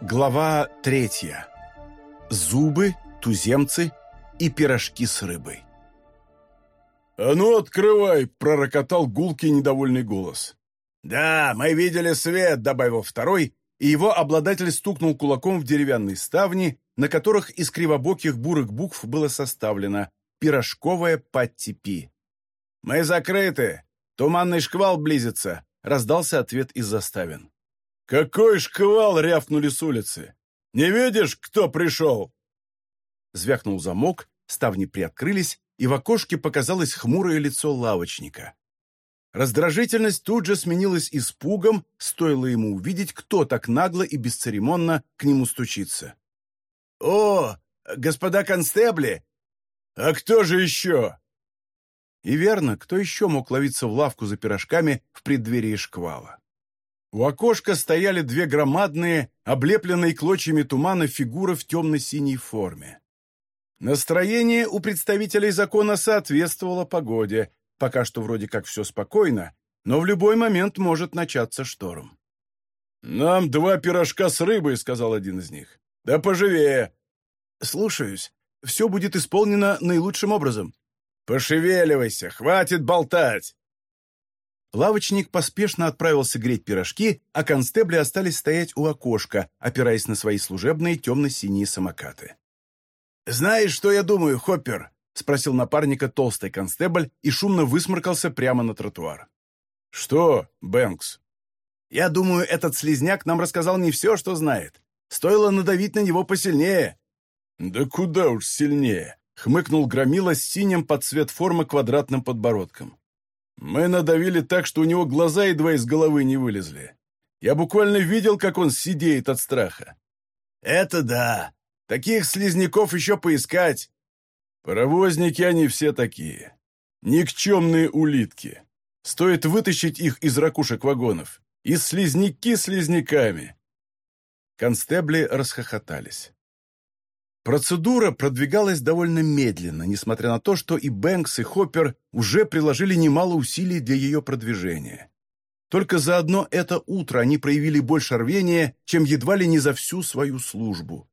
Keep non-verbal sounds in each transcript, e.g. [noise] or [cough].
Глава третья. Зубы, туземцы и пирожки с рыбой. «А ну, открывай!» — пророкотал гулкий недовольный голос. «Да, мы видели свет», — добавил второй, и его обладатель стукнул кулаком в деревянные ставни, на которых из кривобоких бурых букв было составлено «Пирожковая Паттипи». «Мы закрыты! Туманный шквал близится!» — раздался ответ из заставин. «Какой шквал!» — рявкнули с улицы. «Не видишь, кто пришел?» Звякнул замок, ставни приоткрылись, и в окошке показалось хмурое лицо лавочника. Раздражительность тут же сменилась испугом, стоило ему увидеть, кто так нагло и бесцеремонно к нему стучится. «О, господа констебли!» «А кто же еще?» И верно, кто еще мог ловиться в лавку за пирожками в преддверии шквала? У окошка стояли две громадные, облепленные клочьями тумана фигуры в темно-синей форме. Настроение у представителей закона соответствовало погоде. Пока что вроде как все спокойно, но в любой момент может начаться шторм. «Нам два пирожка с рыбой», — сказал один из них. «Да поживее». «Слушаюсь. Все будет исполнено наилучшим образом». «Пошевеливайся, хватит болтать!» Лавочник поспешно отправился греть пирожки, а констебли остались стоять у окошка, опираясь на свои служебные темно-синие самокаты. «Знаешь, что я думаю, Хоппер?» — спросил напарника толстый констебль и шумно высморкался прямо на тротуар. «Что, Бэнкс?» «Я думаю, этот слезняк нам рассказал не все, что знает. Стоило надавить на него посильнее». «Да куда уж сильнее!» — хмыкнул Громила с синим под цвет формы квадратным подбородком. «Мы надавили так, что у него глаза едва из головы не вылезли. Я буквально видел, как он сидеет от страха». «Это да!» Таких слизняков еще поискать. Паровозники они все такие. Никчемные улитки. Стоит вытащить их из ракушек вагонов. И слизняки слизняками. Констебли расхохотались. Процедура продвигалась довольно медленно, несмотря на то, что и Бэнкс, и Хоппер уже приложили немало усилий для ее продвижения. Только за одно это утро они проявили больше рвения, чем едва ли не за всю свою службу.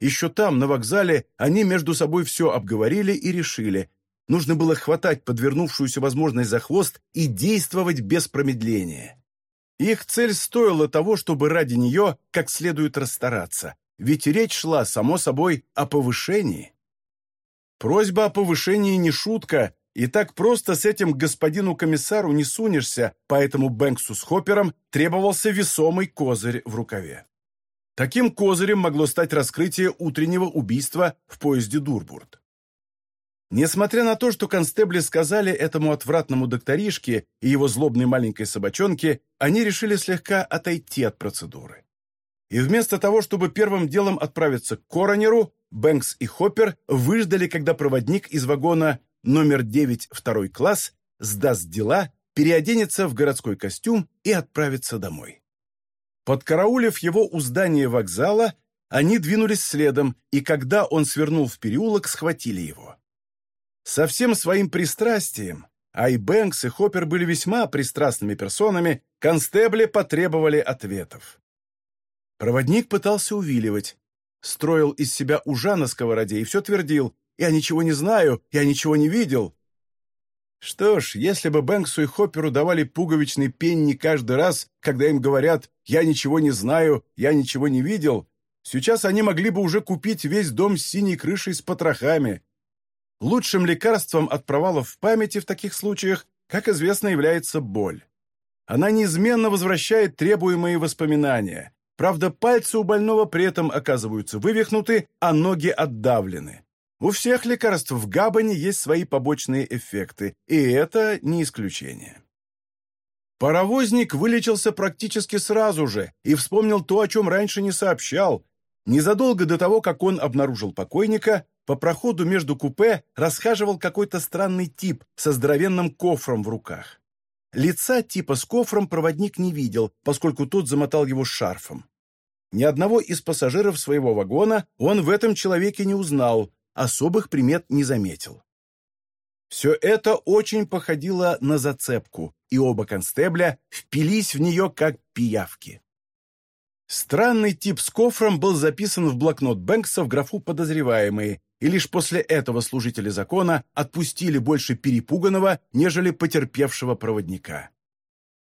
Еще там, на вокзале, они между собой все обговорили и решили. Нужно было хватать подвернувшуюся возможность за хвост и действовать без промедления. Их цель стоила того, чтобы ради нее как следует расстараться, ведь речь шла, само собой, о повышении. Просьба о повышении не шутка, и так просто с этим господину комиссару не сунешься, поэтому Бэнксу с Хоппером требовался весомый козырь в рукаве. Таким козырем могло стать раскрытие утреннего убийства в поезде Дурбурт. Несмотря на то, что констебли сказали этому отвратному докторишке и его злобной маленькой собачонке, они решили слегка отойти от процедуры. И вместо того, чтобы первым делом отправиться к коронеру, Бэнкс и Хоппер выждали, когда проводник из вагона номер 9 второй класс сдаст дела, переоденется в городской костюм и отправится домой. Подкараулив его у здания вокзала, они двинулись следом, и когда он свернул в переулок, схватили его. Со всем своим пристрастием, а и Бэнкс и Хоппер были весьма пристрастными персонами, констебли потребовали ответов. Проводник пытался увиливать, строил из и ужа на сковороде и все твердил «Я ничего не знаю, я ничего не видел». Что ж, если бы Бэнксу и Хопперу давали пуговичный пенни каждый раз, когда им говорят «я ничего не знаю, я ничего не видел», сейчас они могли бы уже купить весь дом с синей крышей с потрохами. Лучшим лекарством от провалов в памяти в таких случаях, как известно, является боль. Она неизменно возвращает требуемые воспоминания. Правда, пальцы у больного при этом оказываются вывихнуты, а ноги отдавлены. У всех лекарств в Габане есть свои побочные эффекты, и это не исключение. Паровозник вылечился практически сразу же и вспомнил то, о чем раньше не сообщал. Незадолго до того, как он обнаружил покойника, по проходу между купе расхаживал какой-то странный тип со здоровенным кофром в руках. Лица типа с кофром проводник не видел, поскольку тот замотал его шарфом. Ни одного из пассажиров своего вагона он в этом человеке не узнал, особых примет не заметил. Все это очень походило на зацепку, и оба констебля впились в нее как пиявки. Странный тип с кофром был записан в блокнот Бэнкса в графу «Подозреваемые», и лишь после этого служители закона отпустили больше перепуганного, нежели потерпевшего проводника.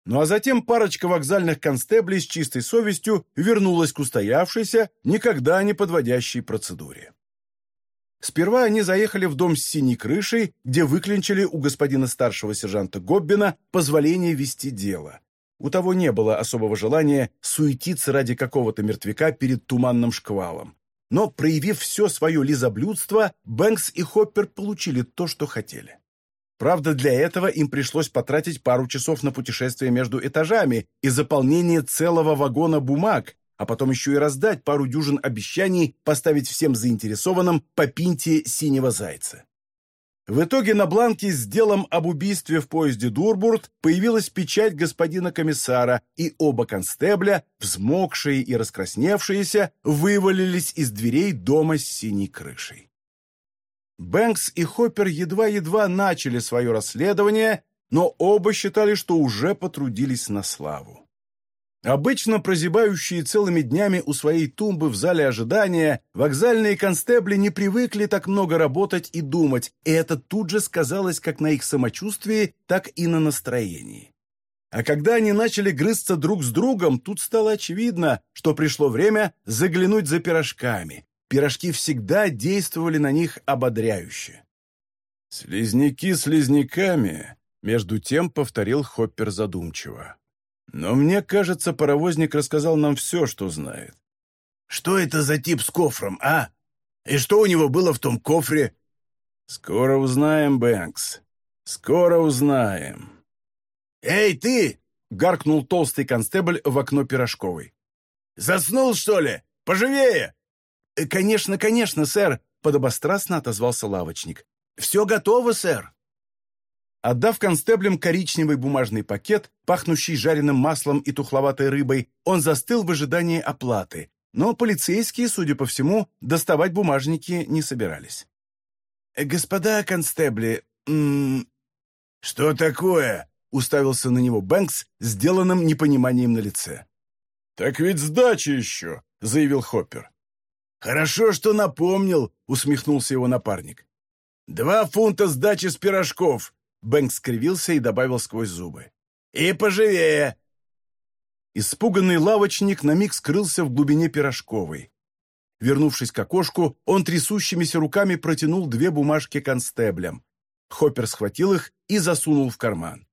Ну а затем парочка вокзальных констеблей с чистой совестью вернулась к устоявшейся, никогда не подводящей процедуре. Сперва они заехали в дом с синей крышей, где выклинчили у господина старшего сержанта Гоббина позволение вести дело. У того не было особого желания суетиться ради какого-то мертвяка перед туманным шквалом. Но, проявив все свое лизоблюдство, Бэнкс и Хоппер получили то, что хотели. Правда, для этого им пришлось потратить пару часов на путешествие между этажами и заполнение целого вагона бумаг, а потом еще и раздать пару дюжин обещаний поставить всем заинтересованным по пинте синего зайца. В итоге на бланке с делом об убийстве в поезде Дурбурт появилась печать господина комиссара, и оба констебля, взмокшие и раскрасневшиеся, вывалились из дверей дома с синей крышей. Бэнкс и Хоппер едва-едва начали свое расследование, но оба считали, что уже потрудились на славу. Обычно прозябающие целыми днями у своей тумбы в зале ожидания, вокзальные констебли не привыкли так много работать и думать, и это тут же сказалось как на их самочувствии, так и на настроении. А когда они начали грызться друг с другом, тут стало очевидно, что пришло время заглянуть за пирожками. Пирожки всегда действовали на них ободряюще. «Слизняки слизняками», — между тем повторил Хоппер задумчиво. Но мне кажется, паровозник рассказал нам все, что знает. Что это за тип с кофром, а? И что у него было в том кофре? Скоро узнаем, Бэнкс. Скоро узнаем. Эй, ты! Гаркнул толстый констебль в окно пирожковой. Заснул, что ли? Поживее! «Э, «Конечно, конечно, сэр», — подобострастно отозвался лавочник. «Все готово, сэр». Отдав констеблям коричневый бумажный пакет, пахнущий жареным маслом и тухловатой рыбой, он застыл в ожидании оплаты, но полицейские, судя по всему, доставать бумажники не собирались. «Э, «Господа констебли, что такое?» — уставился на него Бэнкс, сделанным непониманием на лице. «Так ведь сдача еще!» — заявил Хоппер. «Хорошо, что напомнил», — усмехнулся его напарник. «Два фунта сдачи с пирожков, Бэнк скривился и добавил сквозь зубы. «И поживее!» Испуганный лавочник на миг скрылся в глубине пирожковой. Вернувшись к окошку, он трясущимися руками протянул две бумажки констеблям. Хоппер схватил их и засунул в карман.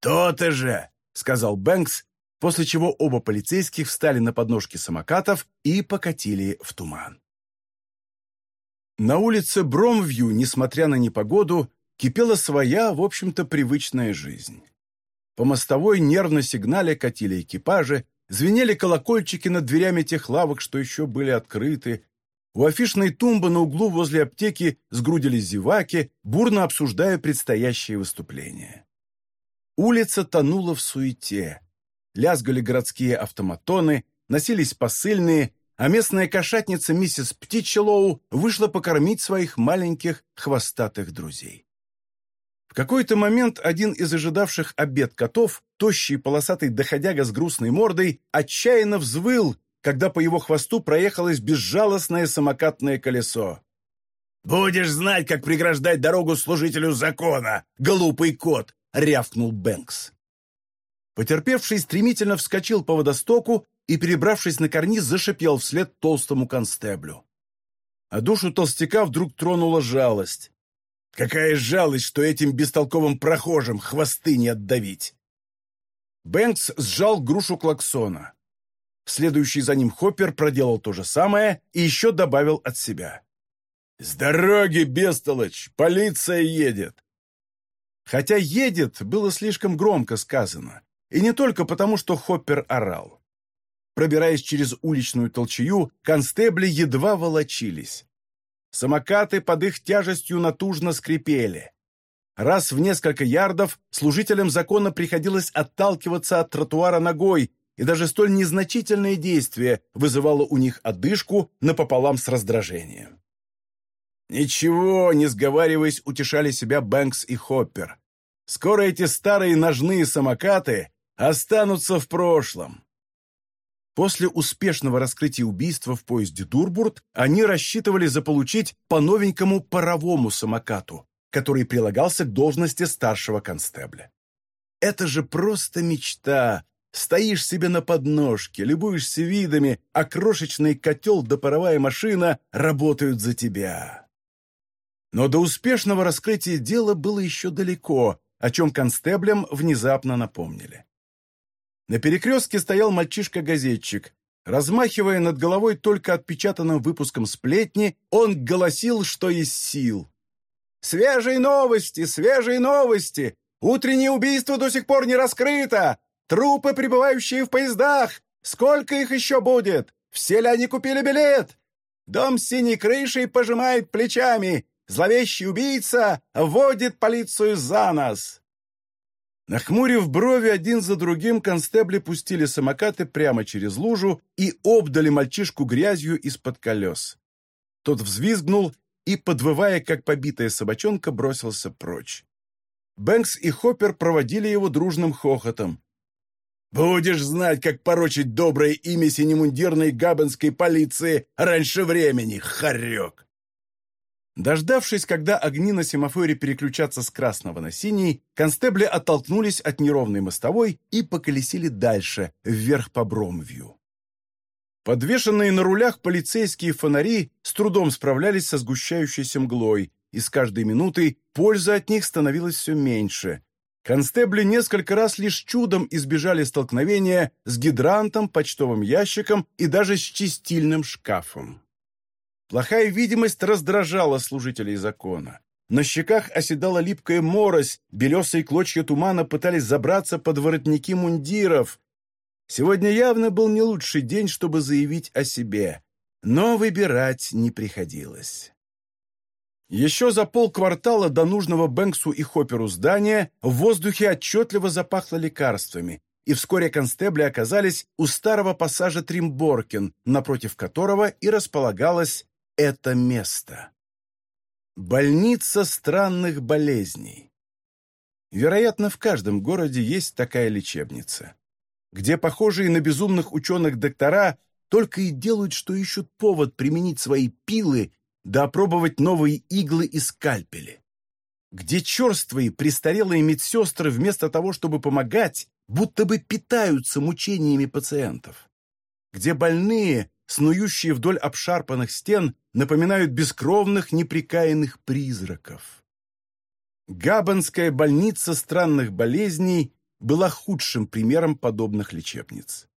«То-то же!» — сказал Бэнкс, после чего оба полицейских встали на подножки самокатов и покатили в туман. На улице Бромвью, несмотря на непогоду, кипела своя, в общем-то, привычная жизнь. По мостовой нервно сигнале катили экипажи, звенели колокольчики над дверями тех лавок, что еще были открыты. У афишной тумбы на углу возле аптеки сгрудились зеваки, бурно обсуждая предстоящее выступление. Улица тонула в суете. Лязгали городские автоматоны, носились посыльные, а местная кошатница миссис Птичелоу вышла покормить своих маленьких хвостатых друзей. В какой-то момент один из ожидавших обед котов, тощий полосатый доходяга с грустной мордой, отчаянно взвыл, когда по его хвосту проехалось безжалостное самокатное колесо. «Будешь знать, как преграждать дорогу служителю закона, глупый кот!» — рявкнул Бэнкс. Потерпевший стремительно вскочил по водостоку и, перебравшись на карниз, зашипел вслед толстому констеблю. А душу толстяка вдруг тронула жалость. Какая жалость, что этим бестолковым прохожим хвосты не отдавить. Бэнкс сжал грушу клаксона. Следующий за ним Хоппер проделал то же самое и еще добавил от себя. «С дороги, бестолочь! Полиция едет!» Хотя «едет» было слишком громко сказано, и не только потому, что Хоппер орал. Пробираясь через уличную толчую, констебли едва волочились. Самокаты под их тяжестью натужно скрипели. Раз в несколько ярдов служителям закона приходилось отталкиваться от тротуара ногой, и даже столь незначительное действие вызывало у них одышку напополам с раздражением. Ничего, не сговариваясь, утешали себя Бэнкс и Хоппер. Скоро эти старые ножные самокаты останутся в прошлом. После успешного раскрытия убийства в поезде Дурбурт они рассчитывали заполучить по новенькому паровому самокату, который прилагался к должности старшего констебля. Это же просто мечта. Стоишь себе на подножке, любуешься видами, а крошечный котел да паровая машина работают за тебя. Но до успешного раскрытия дела было еще далеко, о чем констеблям внезапно напомнили. На перекрестке стоял мальчишка-газетчик. Размахивая над головой только отпечатанным выпуском сплетни, он голосил, что из сил. «Свежие новости! Свежие новости! Утреннее убийство до сих пор не раскрыто! Трупы, прибывающие в поездах! Сколько их еще будет? Все ли они купили билет? Дом с синей крышей пожимает плечами. Зловещий убийца водит полицию за нос!» Нахмурив брови, один за другим констебли пустили самокаты прямо через лужу и обдали мальчишку грязью из-под колес. Тот взвизгнул и, подвывая, как побитая собачонка, бросился прочь. Бэнкс и Хоппер проводили его дружным хохотом. «Будешь знать, как порочить доброе имя синемундирной габенской полиции раньше времени, хорек!» Дождавшись, когда огни на семафоре переключатся с красного на синий, констебли оттолкнулись от неровной мостовой и поколесили дальше, вверх по Бромвью. Подвешенные на рулях полицейские фонари с трудом справлялись со сгущающейся мглой, и с каждой минутой польза от них становилась все меньше. Констебли несколько раз лишь чудом избежали столкновения с гидрантом, почтовым ящиком и даже с чистильным шкафом. Плохая видимость раздражала служителей закона. На щеках оседала липкая морось, белесые клочья тумана пытались забраться под воротники мундиров. Сегодня явно был не лучший день, чтобы заявить о себе, но выбирать не приходилось. Еще за полквартала до нужного Бэнксу и Хопперу здания в воздухе отчетливо запахло лекарствами, и вскоре констебли оказались у старого пассажа Тримборкин, напротив которого и располагалась это место. Больница странных болезней. Вероятно, в каждом городе есть такая лечебница, где похожие на безумных ученых доктора только и делают, что ищут повод применить свои пилы да опробовать новые иглы и скальпели. Где черствые, престарелые медсестры вместо того, чтобы помогать, будто бы питаются мучениями пациентов. Где больные, снующие вдоль обшарпанных стен, напоминают бескровных, неприкаянных призраков. Габанская больница странных болезней была худшим примером подобных лечебниц.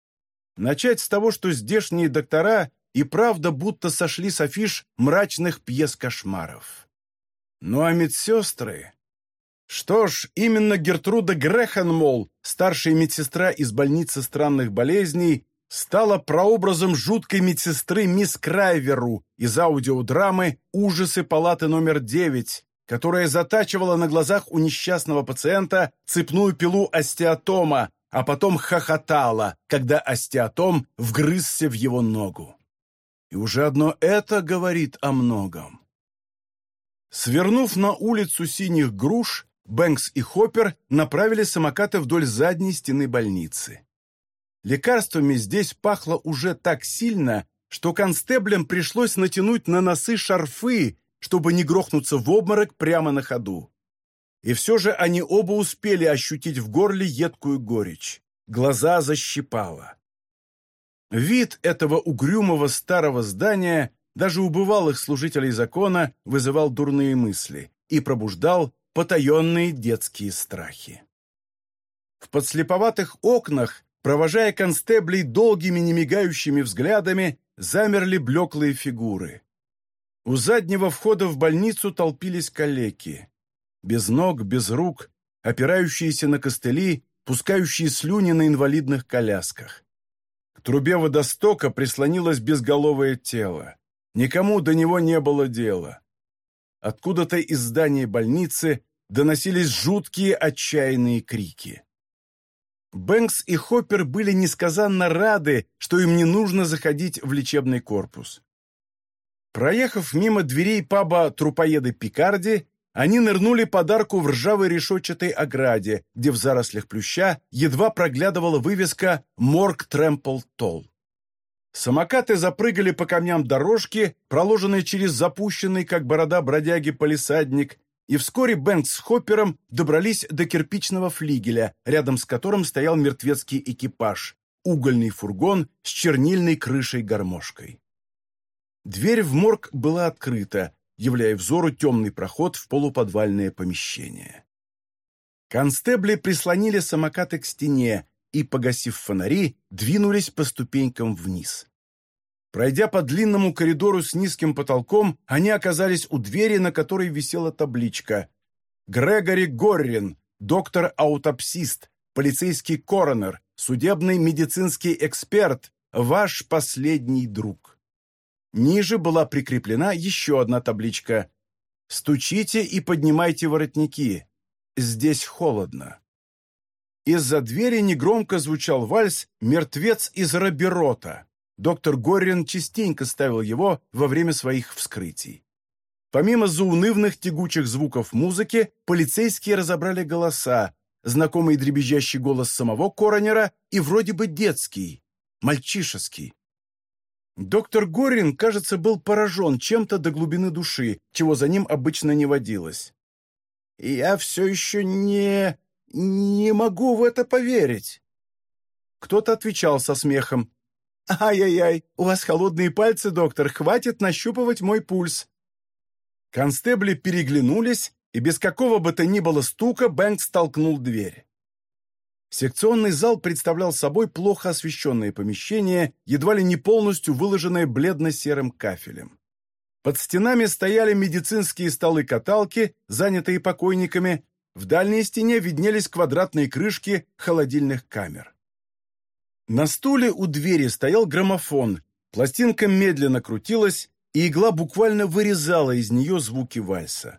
Начать с того, что здешние доктора и правда будто сошли с афиш мрачных пьес кошмаров. Ну а медсестры... Что ж, именно Гертруда Грехенмол, старшая медсестра из больницы странных болезней, стала прообразом жуткой медсестры мисс Крайверу из аудиодрамы «Ужасы палаты номер 9», которая затачивала на глазах у несчастного пациента цепную пилу остеотома, а потом хохотала, когда остеотом вгрызся в его ногу. И уже одно это говорит о многом. Свернув на улицу синих груш, Бэнкс и Хоппер направили самокаты вдоль задней стены больницы. Лекарствами здесь пахло уже так сильно, что констеблям пришлось натянуть на носы шарфы, чтобы не грохнуться в обморок прямо на ходу. И все же они оба успели ощутить в горле едкую горечь. Глаза защипало. Вид этого угрюмого старого здания даже у бывалых служителей закона вызывал дурные мысли и пробуждал потаенные детские страхи. В подслеповатых окнах Провожая констеблей долгими немигающими взглядами, замерли блеклые фигуры. У заднего входа в больницу толпились калеки. Без ног, без рук, опирающиеся на костыли, пускающие слюни на инвалидных колясках. К трубе водостока прислонилось безголовое тело. Никому до него не было дела. Откуда-то из здания больницы доносились жуткие отчаянные крики. Бэнкс и Хоппер были несказанно рады, что им не нужно заходить в лечебный корпус. Проехав мимо дверей паба «Трупоеды Пикарди», они нырнули подарку в ржавой решетчатой ограде, где в зарослях плюща едва проглядывала вывеска «Морг Трэмпл Толл». Самокаты запрыгали по камням дорожки, проложенной через запущенный, как борода бродяги, полисадник, и вскоре Бэнкс с Хоппером добрались до кирпичного флигеля, рядом с которым стоял мертвецкий экипаж, угольный фургон с чернильной крышей-гармошкой. Дверь в морг была открыта, являя взору темный проход в полуподвальное помещение. Констебли прислонили самокаты к стене и, погасив фонари, двинулись по ступенькам вниз. Пройдя по длинному коридору с низким потолком, они оказались у двери, на которой висела табличка «Грегори Горрин, доктор-аутопсист, полицейский коронер, судебный медицинский эксперт, ваш последний друг». Ниже была прикреплена еще одна табличка «Стучите и поднимайте воротники. Здесь холодно». Из-за двери негромко звучал вальс «Мертвец из Роберота». Доктор Горрин частенько ставил его во время своих вскрытий. Помимо заунывных тягучих звуков музыки, полицейские разобрали голоса, знакомый дребезжащий голос самого коронера и вроде бы детский, мальчишеский. Доктор Горин, кажется, был поражен чем-то до глубины души, чего за ним обычно не водилось. «Я все еще не... не могу в это поверить». Кто-то отвечал со смехом. «Ай-яй-яй, у вас холодные пальцы, доктор, хватит нащупывать мой пульс». Констебли переглянулись, и без какого бы то ни было стука Бэнкс столкнул дверь. Секционный зал представлял собой плохо освещенное помещение, едва ли не полностью выложенное бледно-серым кафелем. Под стенами стояли медицинские столы-каталки, занятые покойниками, в дальней стене виднелись квадратные крышки холодильных камер. На стуле у двери стоял граммофон, пластинка медленно крутилась, и игла буквально вырезала из нее звуки вальса.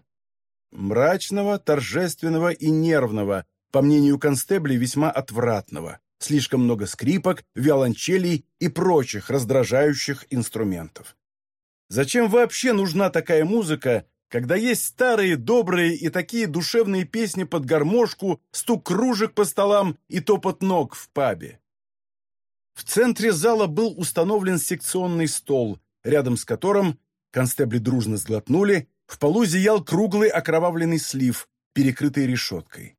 Мрачного, торжественного и нервного, по мнению констеблей, весьма отвратного. Слишком много скрипок, виолончелей и прочих раздражающих инструментов. Зачем вообще нужна такая музыка, когда есть старые, добрые и такие душевные песни под гармошку, стук кружек по столам и топот ног в пабе? В центре зала был установлен секционный стол, рядом с которым констебли дружно сглотнули, в полу зиял круглый окровавленный слив, перекрытый решеткой.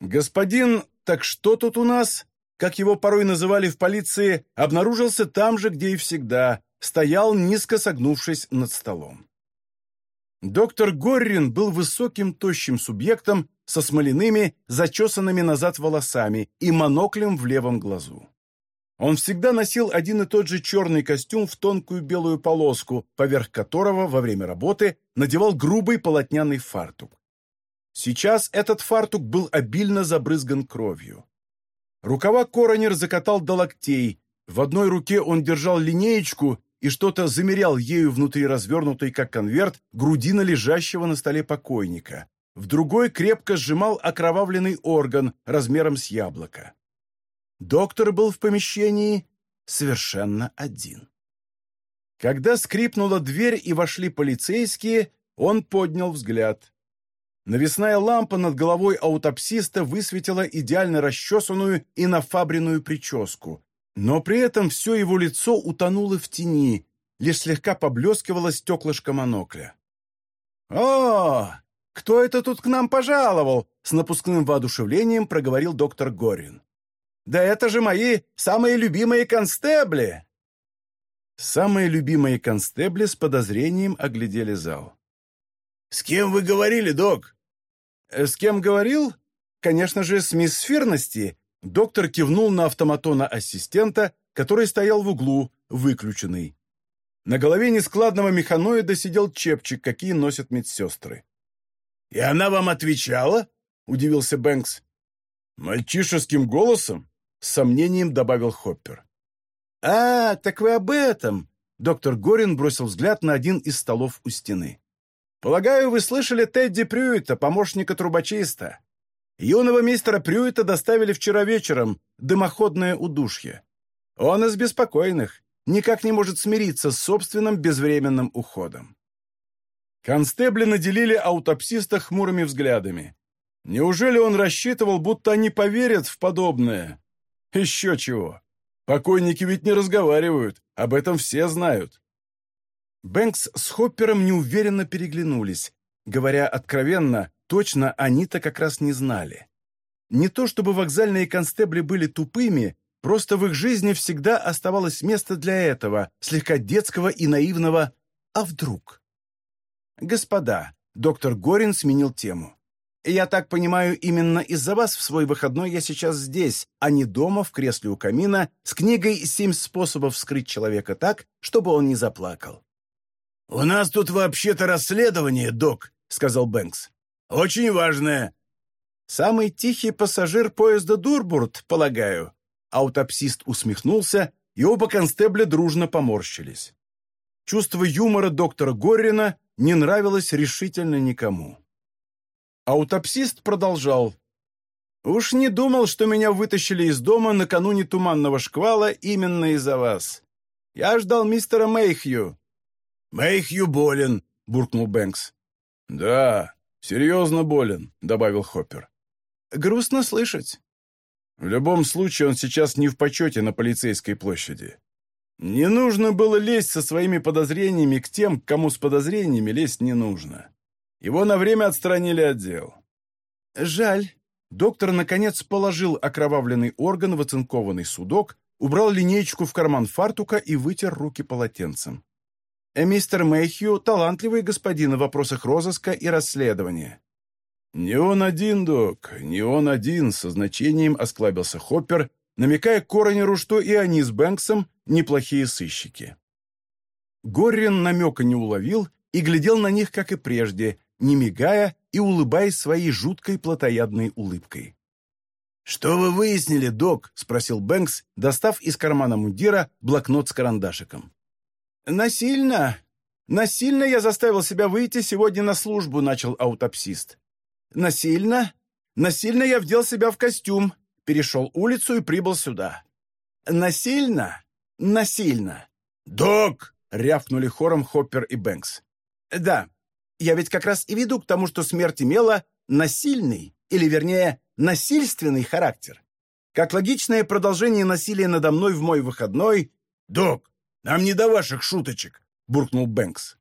Господин, так что тут у нас, как его порой называли в полиции, обнаружился там же, где и всегда, стоял, низко согнувшись над столом. Доктор Горрин был высоким, тощим субъектом со смоляными, зачесанными назад волосами и моноклем в левом глазу. Он всегда носил один и тот же черный костюм в тонкую белую полоску, поверх которого во время работы надевал грубый полотняный фартук. Сейчас этот фартук был обильно забрызган кровью. Рукава коронер закатал до локтей, в одной руке он держал линеечку и что-то замерял ею внутри развернутой, как конверт, грудина лежащего на столе покойника. В другой крепко сжимал окровавленный орган размером с яблоко. Доктор был в помещении совершенно один. Когда скрипнула дверь и вошли полицейские, он поднял взгляд. Навесная лампа над головой аутопсиста высветила идеально расчесанную и нафабренную прическу, но при этом все его лицо утонуло в тени, лишь слегка поблескивало стеклышко монокля. «О, кто это тут к нам пожаловал?» — с напускным воодушевлением проговорил доктор Горин. Да это же мои самые любимые констебли!» Самые любимые констебли с подозрением оглядели зал. «С кем вы говорили, док?» «Э, «С кем говорил? Конечно же, с мисс Фирности». Доктор кивнул на автоматона ассистента, который стоял в углу, выключенный. На голове нескладного механоида сидел чепчик, какие носят медсестры. «И она вам отвечала?» — удивился Бэнкс. «Мальчишеским голосом? С сомнением добавил Хоппер. «А, так вы об этом!» Доктор Горин бросил взгляд на один из столов у стены. «Полагаю, вы слышали Тедди Прюита, помощника трубочиста. Юного мистера Прюита доставили вчера вечером, дымоходное удушье. Он из беспокойных, никак не может смириться с собственным безвременным уходом». Констебли наделили аутопсиста хмурыми взглядами. Неужели он рассчитывал, будто они поверят в подобное? Еще чего. Покойники ведь не разговаривают, Об этом все знают». Бэнкс с Хоппером неуверенно переглянулись. Говоря откровенно, точно они-то как раз не знали. Не то чтобы вокзальные констебли были тупыми, просто в их жизни всегда оставалось место для этого, слегка детского и наивного «а вдруг?». «Господа», — доктор Горин сменил тему, «я так понимаю, именно из-за вас в свой выходной я сейчас здесь, а не дома в кресле у камина с книгой «Семь способов вскрыть человека так, чтобы он не заплакал». «У нас тут вообще-то расследование, док», — сказал Бэнкс. «Очень важное». «Самый тихий пассажир поезда Дурбурт, полагаю». Аутопсист усмехнулся, и оба констебля дружно поморщились. Чувство юмора доктора Горрина не нравилось решительно никому. Аутопсист продолжал. «Уж не думал, что меня вытащили из дома накануне туманного шквала именно из-за вас. Я ждал мистера Мэйхью». «Мэйхью болен», — буркнул Бэнкс. «Да, серьезно болен», — добавил Хоппер. «Грустно слышать». «В любом случае он сейчас не в почете на полицейской площади. Не нужно было лезть со своими подозрениями к тем, кому с подозрениями лезть не нужно. Его на время отстранили от дел. Жаль. Доктор, наконец, положил окровавленный орган в оцинкованный судок, убрал линеечку в карман фартука и вытер руки полотенцем. Э, мистер Мэйхью – талантливый господин в вопросах розыска и расследования. «Не он один, док, не он один», — со значением осклабился Хоппер, намекая Коронеру, что и они с Бэнксом неплохие сыщики. Горрин намека не уловил и глядел на них, как и прежде, не мигая и улыбаясь своей жуткой плотоядной улыбкой. «Что вы выяснили, док?» — спросил Бэнкс, достав из кармана мундира блокнот с карандашиком. «Насильно? Насильно я заставил себя выйти сегодня на службу», — начал аутопсист. «Насильно? Насильно я вдел себя в костюм, перешел улицу и прибыл сюда. Насильно? Насильно. «Док!» — рявкнули хором Хоппер и Бэнкс. «Да, я ведь как раз и веду к тому, что смерть имела насильный, или вернее, насильственный характер. Как логичное продолжение насилия надо мной в мой выходной...» «Док, нам не до ваших шуточек!» — буркнул Бэнкс.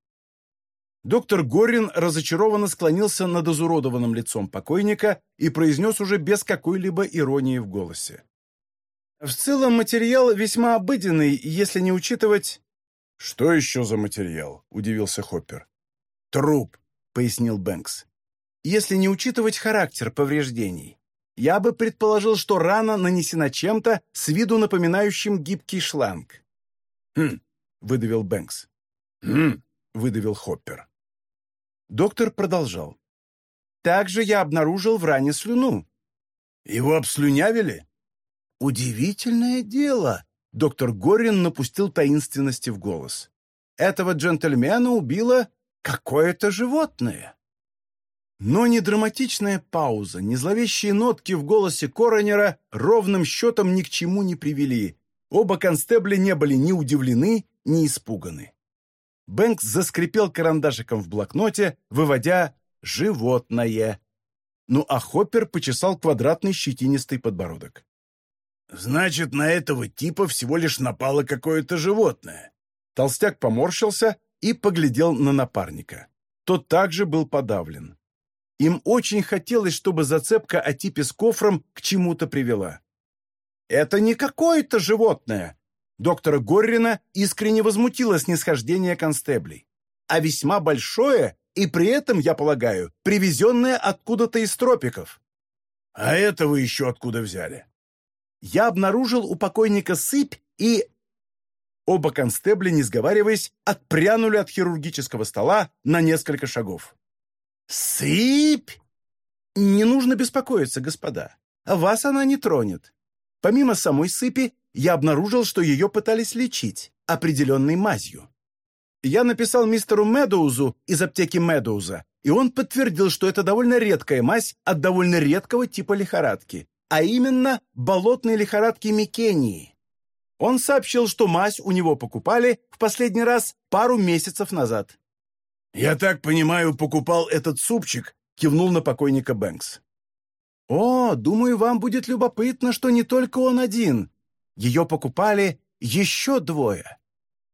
Доктор Горин разочарованно склонился над изуродованным лицом покойника и произнес уже без какой-либо иронии в голосе. В целом материал весьма обыденный, если не учитывать... «Что еще за материал?» — удивился Хоппер. «Труп», — пояснил Бэнкс. «Если не учитывать характер повреждений, я бы предположил, что рана нанесена чем-то с виду напоминающим гибкий шланг». «Хм», — выдавил Бэнкс. «Хм», — выдавил Хоппер. Доктор продолжал. «Также я обнаружил в ране слюну». «Его обслюнявили?» «Удивительное дело!» — доктор Горин напустил таинственности в голос. «Этого джентльмена убило какое-то животное». Но ни драматичная пауза, ни зловещие нотки в голосе коронера ровным счетом ни к чему не привели. Оба констебля не были ни удивлены, ни испуганы. Бэнкс заскрипел карандашиком в блокноте, выводя «животное». Ну а Хоппер почесал квадратный щетинистый подбородок. «Значит, на этого типа всего лишь напало какое-то животное». Толстяк поморщился и поглядел на напарника. Тот также был подавлен. Им очень хотелось, чтобы зацепка о типе с кофром к чему-то привела. «Это не какое-то животное!» доктора Горрина искренне возмутило снисхождение констеблей. А весьма большое и при этом, я полагаю, привезенное откуда-то из тропиков. А это вы еще откуда взяли? Я обнаружил у покойника сыпь и... Оба констебля, не сговариваясь, отпрянули от хирургического стола на несколько шагов. «Сыпь!» «Не нужно беспокоиться, господа. Вас она не тронет. Помимо самой сыпи, я обнаружил, что ее пытались лечить определенной мазью. Я написал мистеру Медоузу из аптеки Медоуза, и он подтвердил, что это довольно редкая мазь от довольно редкого типа лихорадки, а именно болотной лихорадки Микении. Он сообщил, что мазь у него покупали в последний раз пару месяцев назад. «Я так понимаю, покупал этот супчик», — кивнул на покойника Бэнкс. «О, думаю, вам будет любопытно, что не только он один. Ее покупали еще двое.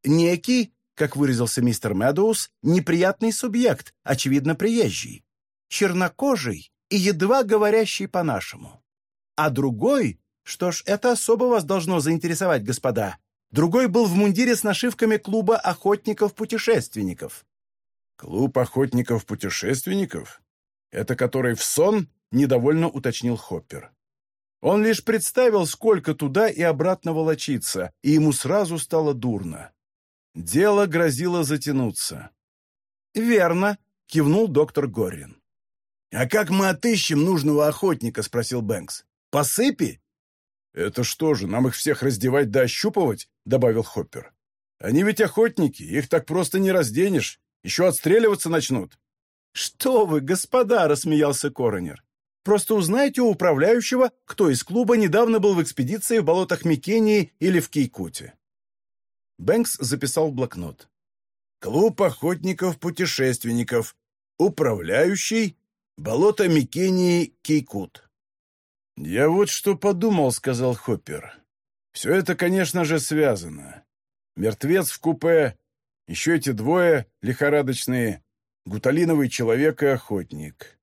некий, как выразился мистер Мэдоуз, неприятный субъект, очевидно, приезжий, чернокожий и едва говорящий по-нашему. А другой, что ж, это особо вас должно заинтересовать, господа, другой был в мундире с нашивками клуба охотников-путешественников. «Клуб охотников-путешественников? Это который в сон?» — недовольно уточнил Хоппер. Он лишь представил, сколько туда и обратно волочиться, и ему сразу стало дурно. Дело грозило затянуться. «Верно», — кивнул доктор Горин. «А как мы отыщем нужного охотника?» — спросил Бэнкс. «По сыпи?» «Это что же, нам их всех раздевать да ощупывать?» — добавил Хоппер. «Они ведь охотники, их так просто не разденешь. Еще отстреливаться начнут». «Что вы, господа!» — рассмеялся Коронер. «Просто узнайте у управляющего, кто из клуба недавно был в экспедиции в болотах Микении или в Кейкуте». Бэнкс записал блокнот. «Клуб охотников-путешественников. Управляющий. Болото Микении, Кейкут». «Я вот что подумал», — сказал Хоппер. «Все это, конечно же, связано. Мертвец в купе, еще эти двое лихорадочные, гуталиновый человек и охотник.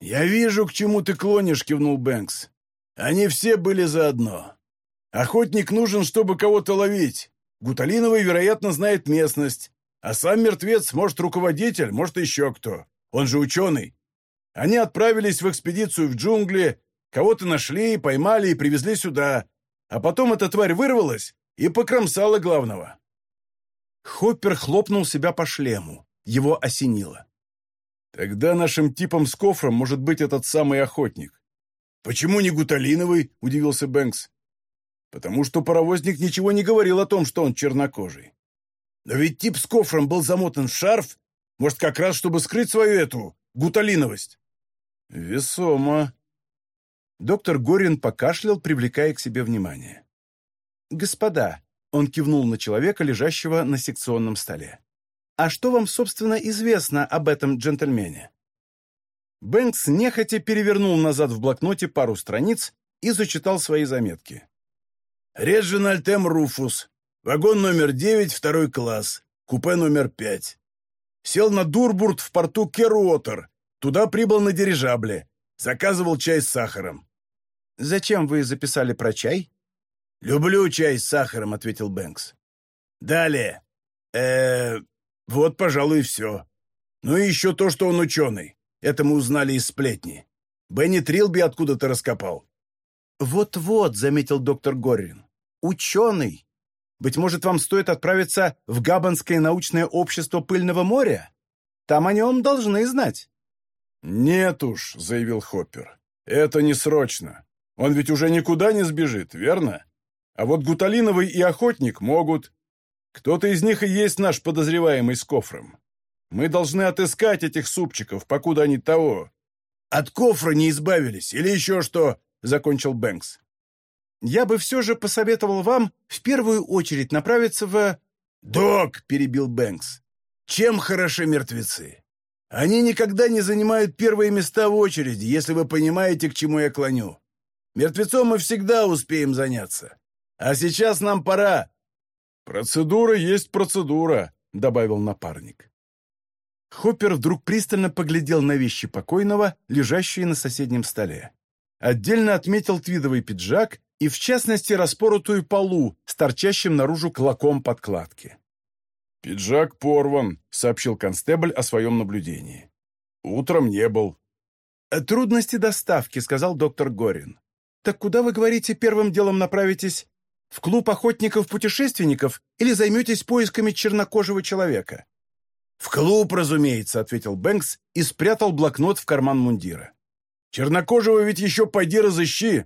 «Я вижу, к чему ты клонишь», — кивнул Бэнкс. «Они все были заодно. Охотник нужен, чтобы кого-то ловить. Гуталиновый, вероятно, знает местность. А сам мертвец, может, руководитель, может, еще кто. Он же ученый. Они отправились в экспедицию в джунгли, кого-то нашли, поймали и привезли сюда. А потом эта тварь вырвалась и покромсала главного. Хоппер хлопнул себя по шлему. Его осенило. «Тогда нашим типом с кофром может быть этот самый охотник». «Почему не гуталиновый?» — удивился Бэнкс. «Потому что паровозник ничего не говорил о том, что он чернокожий». «Но ведь тип с кофром был замотан в шарф, может, как раз чтобы скрыть свою эту гуталиновость». «Весомо». Доктор Горин покашлял, привлекая к себе внимание. «Господа, он кивнул на человека, лежащего на секционном столе. «А что вам, собственно, известно об этом джентльмене?» Бэнкс нехотя перевернул назад в блокноте пару страниц и зачитал свои заметки. «Реджинальд М. Руфус. Вагон номер 9, второй класс. Купе номер 5. Сел на Дурбурт в порту Керуотер. Туда прибыл на дирижабле. Заказывал чай с сахаром». «Зачем вы записали про чай?» «Люблю чай с сахаром», — ответил Бэнкс. «Далее. э вот, пожалуй, все. Ну и еще то, что он ученый. Это мы узнали из сплетни. Бенни Трилби откуда-то раскопал». «Вот-вот», — заметил доктор Горрин. «Ученый. Быть может, вам стоит отправиться в Габанское научное общество Пыльного моря? Там о нем должны знать». «Нет уж», — заявил Хоппер. «Это не срочно. Он ведь уже никуда не сбежит, верно?» А вот Гуталиновый и Охотник могут. Кто-то из них и есть наш подозреваемый с кофром. Мы должны отыскать этих супчиков, покуда они того. От кофра не избавились, или еще что, — закончил Бэнкс. Я бы все же посоветовал вам в первую очередь направиться в... «Док!» — перебил Бэнкс. «Чем хороши мертвецы? Они никогда не занимают первые места в очереди, если вы понимаете, к чему я клоню. Мертвецом мы всегда успеем заняться. А сейчас нам пора!» «Процедура есть процедура», — добавил напарник. Хоппер вдруг пристально поглядел на вещи покойного, лежащие на соседнем столе. Отдельно отметил твидовый пиджак и, в частности, распоротую полу с торчащим наружу клоком подкладки. «Пиджак порван», — сообщил констебль о своем наблюдении. «Утром не был». «Трудности доставки», — сказал доктор Горин. «Так куда, вы говорите, первым делом направитесь?» В клуб охотников-путешественников или займетесь поисками чернокожего человека?» «В клуб, разумеется», — ответил Бэнкс и спрятал блокнот в карман мундира. «Чернокожего ведь еще пойди разыщи!»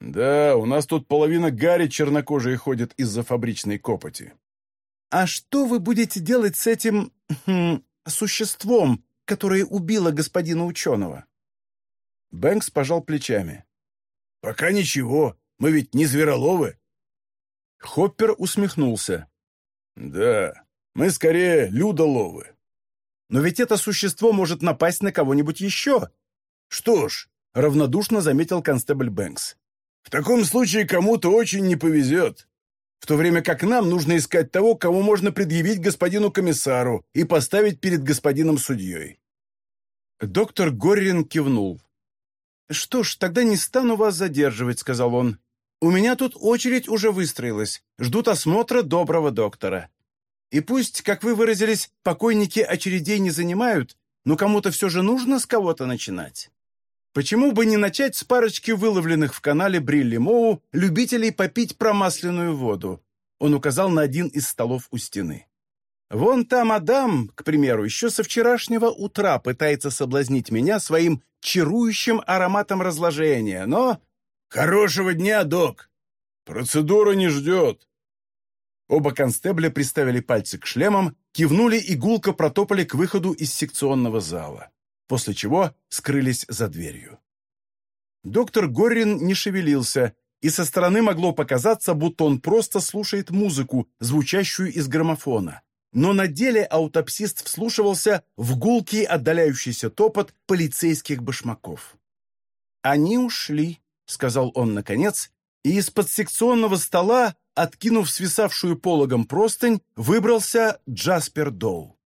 «Да, у нас тут половина Гарри чернокожие ходит из-за фабричной копоти». «А что вы будете делать с этим... Хм, существом, которое убило господина ученого?» Бэнкс пожал плечами. «Пока ничего, мы ведь не звероловы. Хоппер усмехнулся. «Да, мы скорее людоловы». «Но ведь это существо может напасть на кого-нибудь еще». «Что ж», — равнодушно заметил констебль Бэнкс. «В таком случае кому-то очень не повезет. в то время как нам нужно искать того, кого можно предъявить господину комиссару и поставить перед господином судьей». Доктор Горрин кивнул. «Что ж, тогда не стану вас задерживать», — сказал он. «У меня тут очередь уже выстроилась. Ждут осмотра доброго доктора. И пусть, как вы выразились, покойники очередей не занимают, но кому-то все же нужно с кого-то начинать. Почему бы не начать с парочки выловленных в канале Брилли Моу любителей попить промасленную воду?» Он указал на один из столов у стены. «Вон там Адам, к примеру, еще со вчерашнего утра пытается соблазнить меня своим чарующим ароматом разложения, но...» «Хорошего дня, док! Процедура не ждет!» Оба констебля приставили пальцы к шлемам, кивнули и гулко протопали к выходу из секционного зала, после чего скрылись за дверью. Доктор Горрин не шевелился, и со стороны могло показаться, будто он просто слушает музыку, звучащую из граммофона. Но на деле аутопсист вслушивался в гулкий отдаляющийся топот полицейских башмаков. «Они ушли», — сказал он наконец, и из-под секционного стола откинув свисавшую пологом простынь, выбрался Джаспер Доу.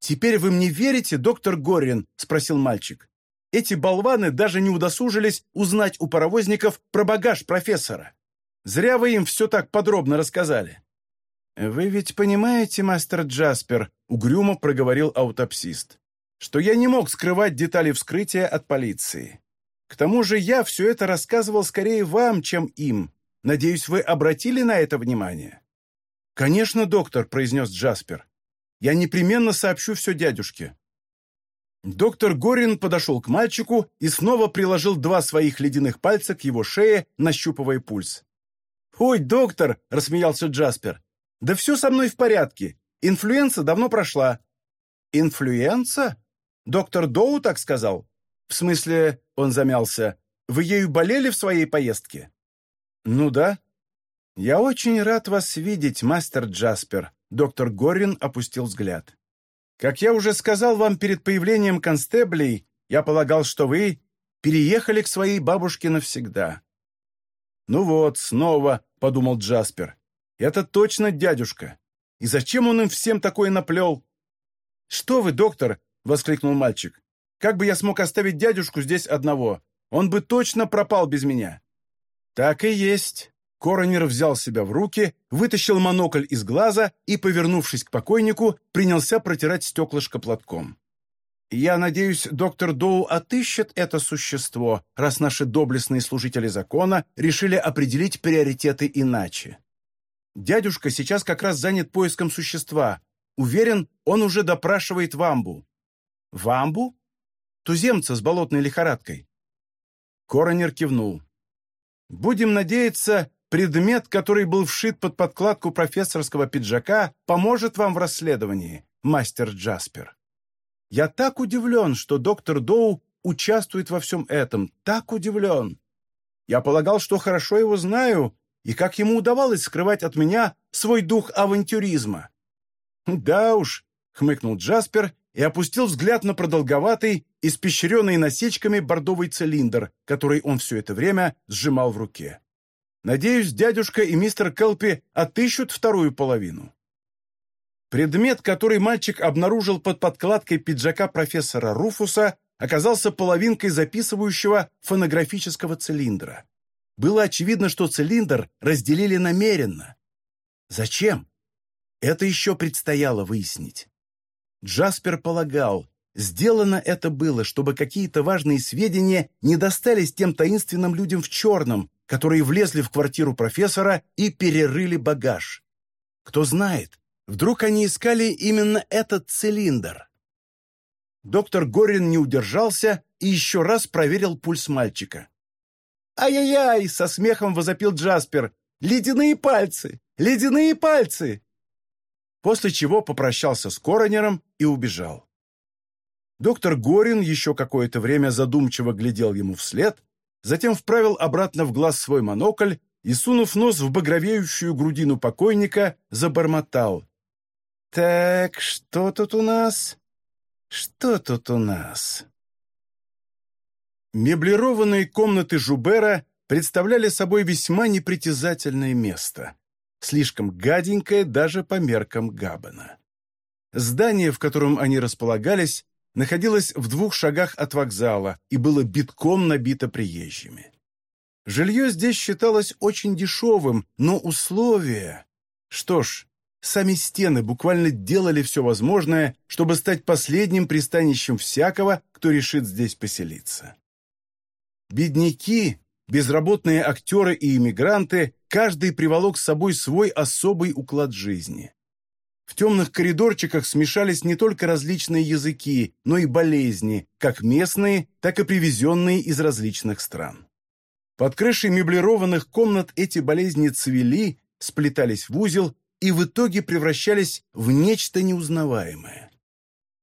«Теперь вы мне верите, доктор Горин?» — спросил мальчик. «Эти болваны даже не удосужились узнать у паровозников про багаж профессора. Зря вы им все так подробно рассказали». «Вы ведь понимаете, мастер Джаспер», — угрюмо проговорил аутопсист, «что я не мог скрывать детали вскрытия от полиции. К тому же я все это рассказывал скорее вам, чем им. Надеюсь, вы обратили на это внимание?» «Конечно, доктор», — произнес Джаспер. «Я непременно сообщу все дядюшке». Доктор Горин подошел к мальчику и снова приложил два своих ледяных пальца к его шее, нащупывая пульс. «Ой, доктор!» — рассмеялся Джаспер. «Да все со мной в порядке. Инфлюенса давно прошла». «Инфлюенса?» Доктор Доу так сказал. «В смысле...» — он замялся. «Вы ею болели в своей поездке?» «Ну да». «Я очень рад вас видеть, мастер Джаспер», — доктор Горин опустил взгляд. «Как я уже сказал вам перед появлением констеблей, я полагал, что вы переехали к своей бабушке навсегда». «Ну вот, снова», — подумал Джаспер. «Это точно дядюшка. И зачем он им всем такое наплел?» «Что вы, доктор?» — воскликнул мальчик. «Как бы я смог оставить дядюшку здесь одного? Он бы точно пропал без меня». «Так и есть». Коронер взял себя в руки, вытащил монокль из глаза и, повернувшись к покойнику, принялся протирать стеклышко платком. «Я надеюсь, доктор Доу отыщет это существо, раз наши доблестные служители закона решили определить приоритеты иначе. Дядюшка сейчас как раз занят поиском существа. Уверен, он уже допрашивает Вамбу». «Вамбу? Туземца с болотной лихорадкой?» Коронер кивнул. Будем надеяться, предмет, который был вшит под подкладку профессорского пиджака, поможет вам в расследовании, мастер Джаспер. Я так удивлен, что доктор Доу участвует во всем этом, так удивлен. Я полагал, что хорошо его знаю, и как ему удавалось скрывать от меня свой дух авантюризма. «Да уж», — хмыкнул Джаспер и опустил взгляд на продолговатый, испещренный насечками бордовый цилиндр, который он все это время сжимал в руке. «Надеюсь, дядюшка и мистер Келпи отыщут вторую половину». Предмет, который мальчик обнаружил под подкладкой пиджака профессора Руфуса, оказался половинкой записывающего фонографического цилиндра. Было очевидно, что цилиндр разделили намеренно. Зачем? Это еще предстояло выяснить. Джаспер полагал, сделано это было, чтобы какие-то важные сведения не достались тем таинственным людям в черном, которые влезли в квартиру профессора и перерыли багаж. Кто знает, вдруг они искали именно этот цилиндр. Доктор Горин не удержался и еще раз проверил пульс мальчика. «Ай-яй-яй!» — со смехом возопил Джаспер. «Ледяные пальцы! Ледяные пальцы!» после чего попрощался с коронером и убежал. Доктор Горин еще какое-то время задумчиво глядел ему вслед, затем вправил обратно в глаз свой монокль и, сунув нос в багровеющую грудину покойника, забормотал. «Так, что тут у нас? Что тут у нас?» Меблированные комнаты Жубера представляли собой весьма непритязательное место. слишком гаденькое даже по меркам Габбена. Здание, в котором они располагались, находилось в двух шагах от вокзала и было битком набито приезжими. Жилье здесь считалось очень дешевым, но условия... Что ж, сами стены буквально делали все возможное, чтобы стать последним пристанищем всякого, кто решит здесь поселиться. Бедняки, безработные актеры и иммигранты, каждый приволок с собой свой особый уклад жизни. В темных коридорчиках смешались не только различные языки, но и болезни, как местные, так и привезенные из различных стран. Под крышей меблированных комнат эти болезни цвели, сплетались в узел и в итоге превращались в нечто неузнаваемое.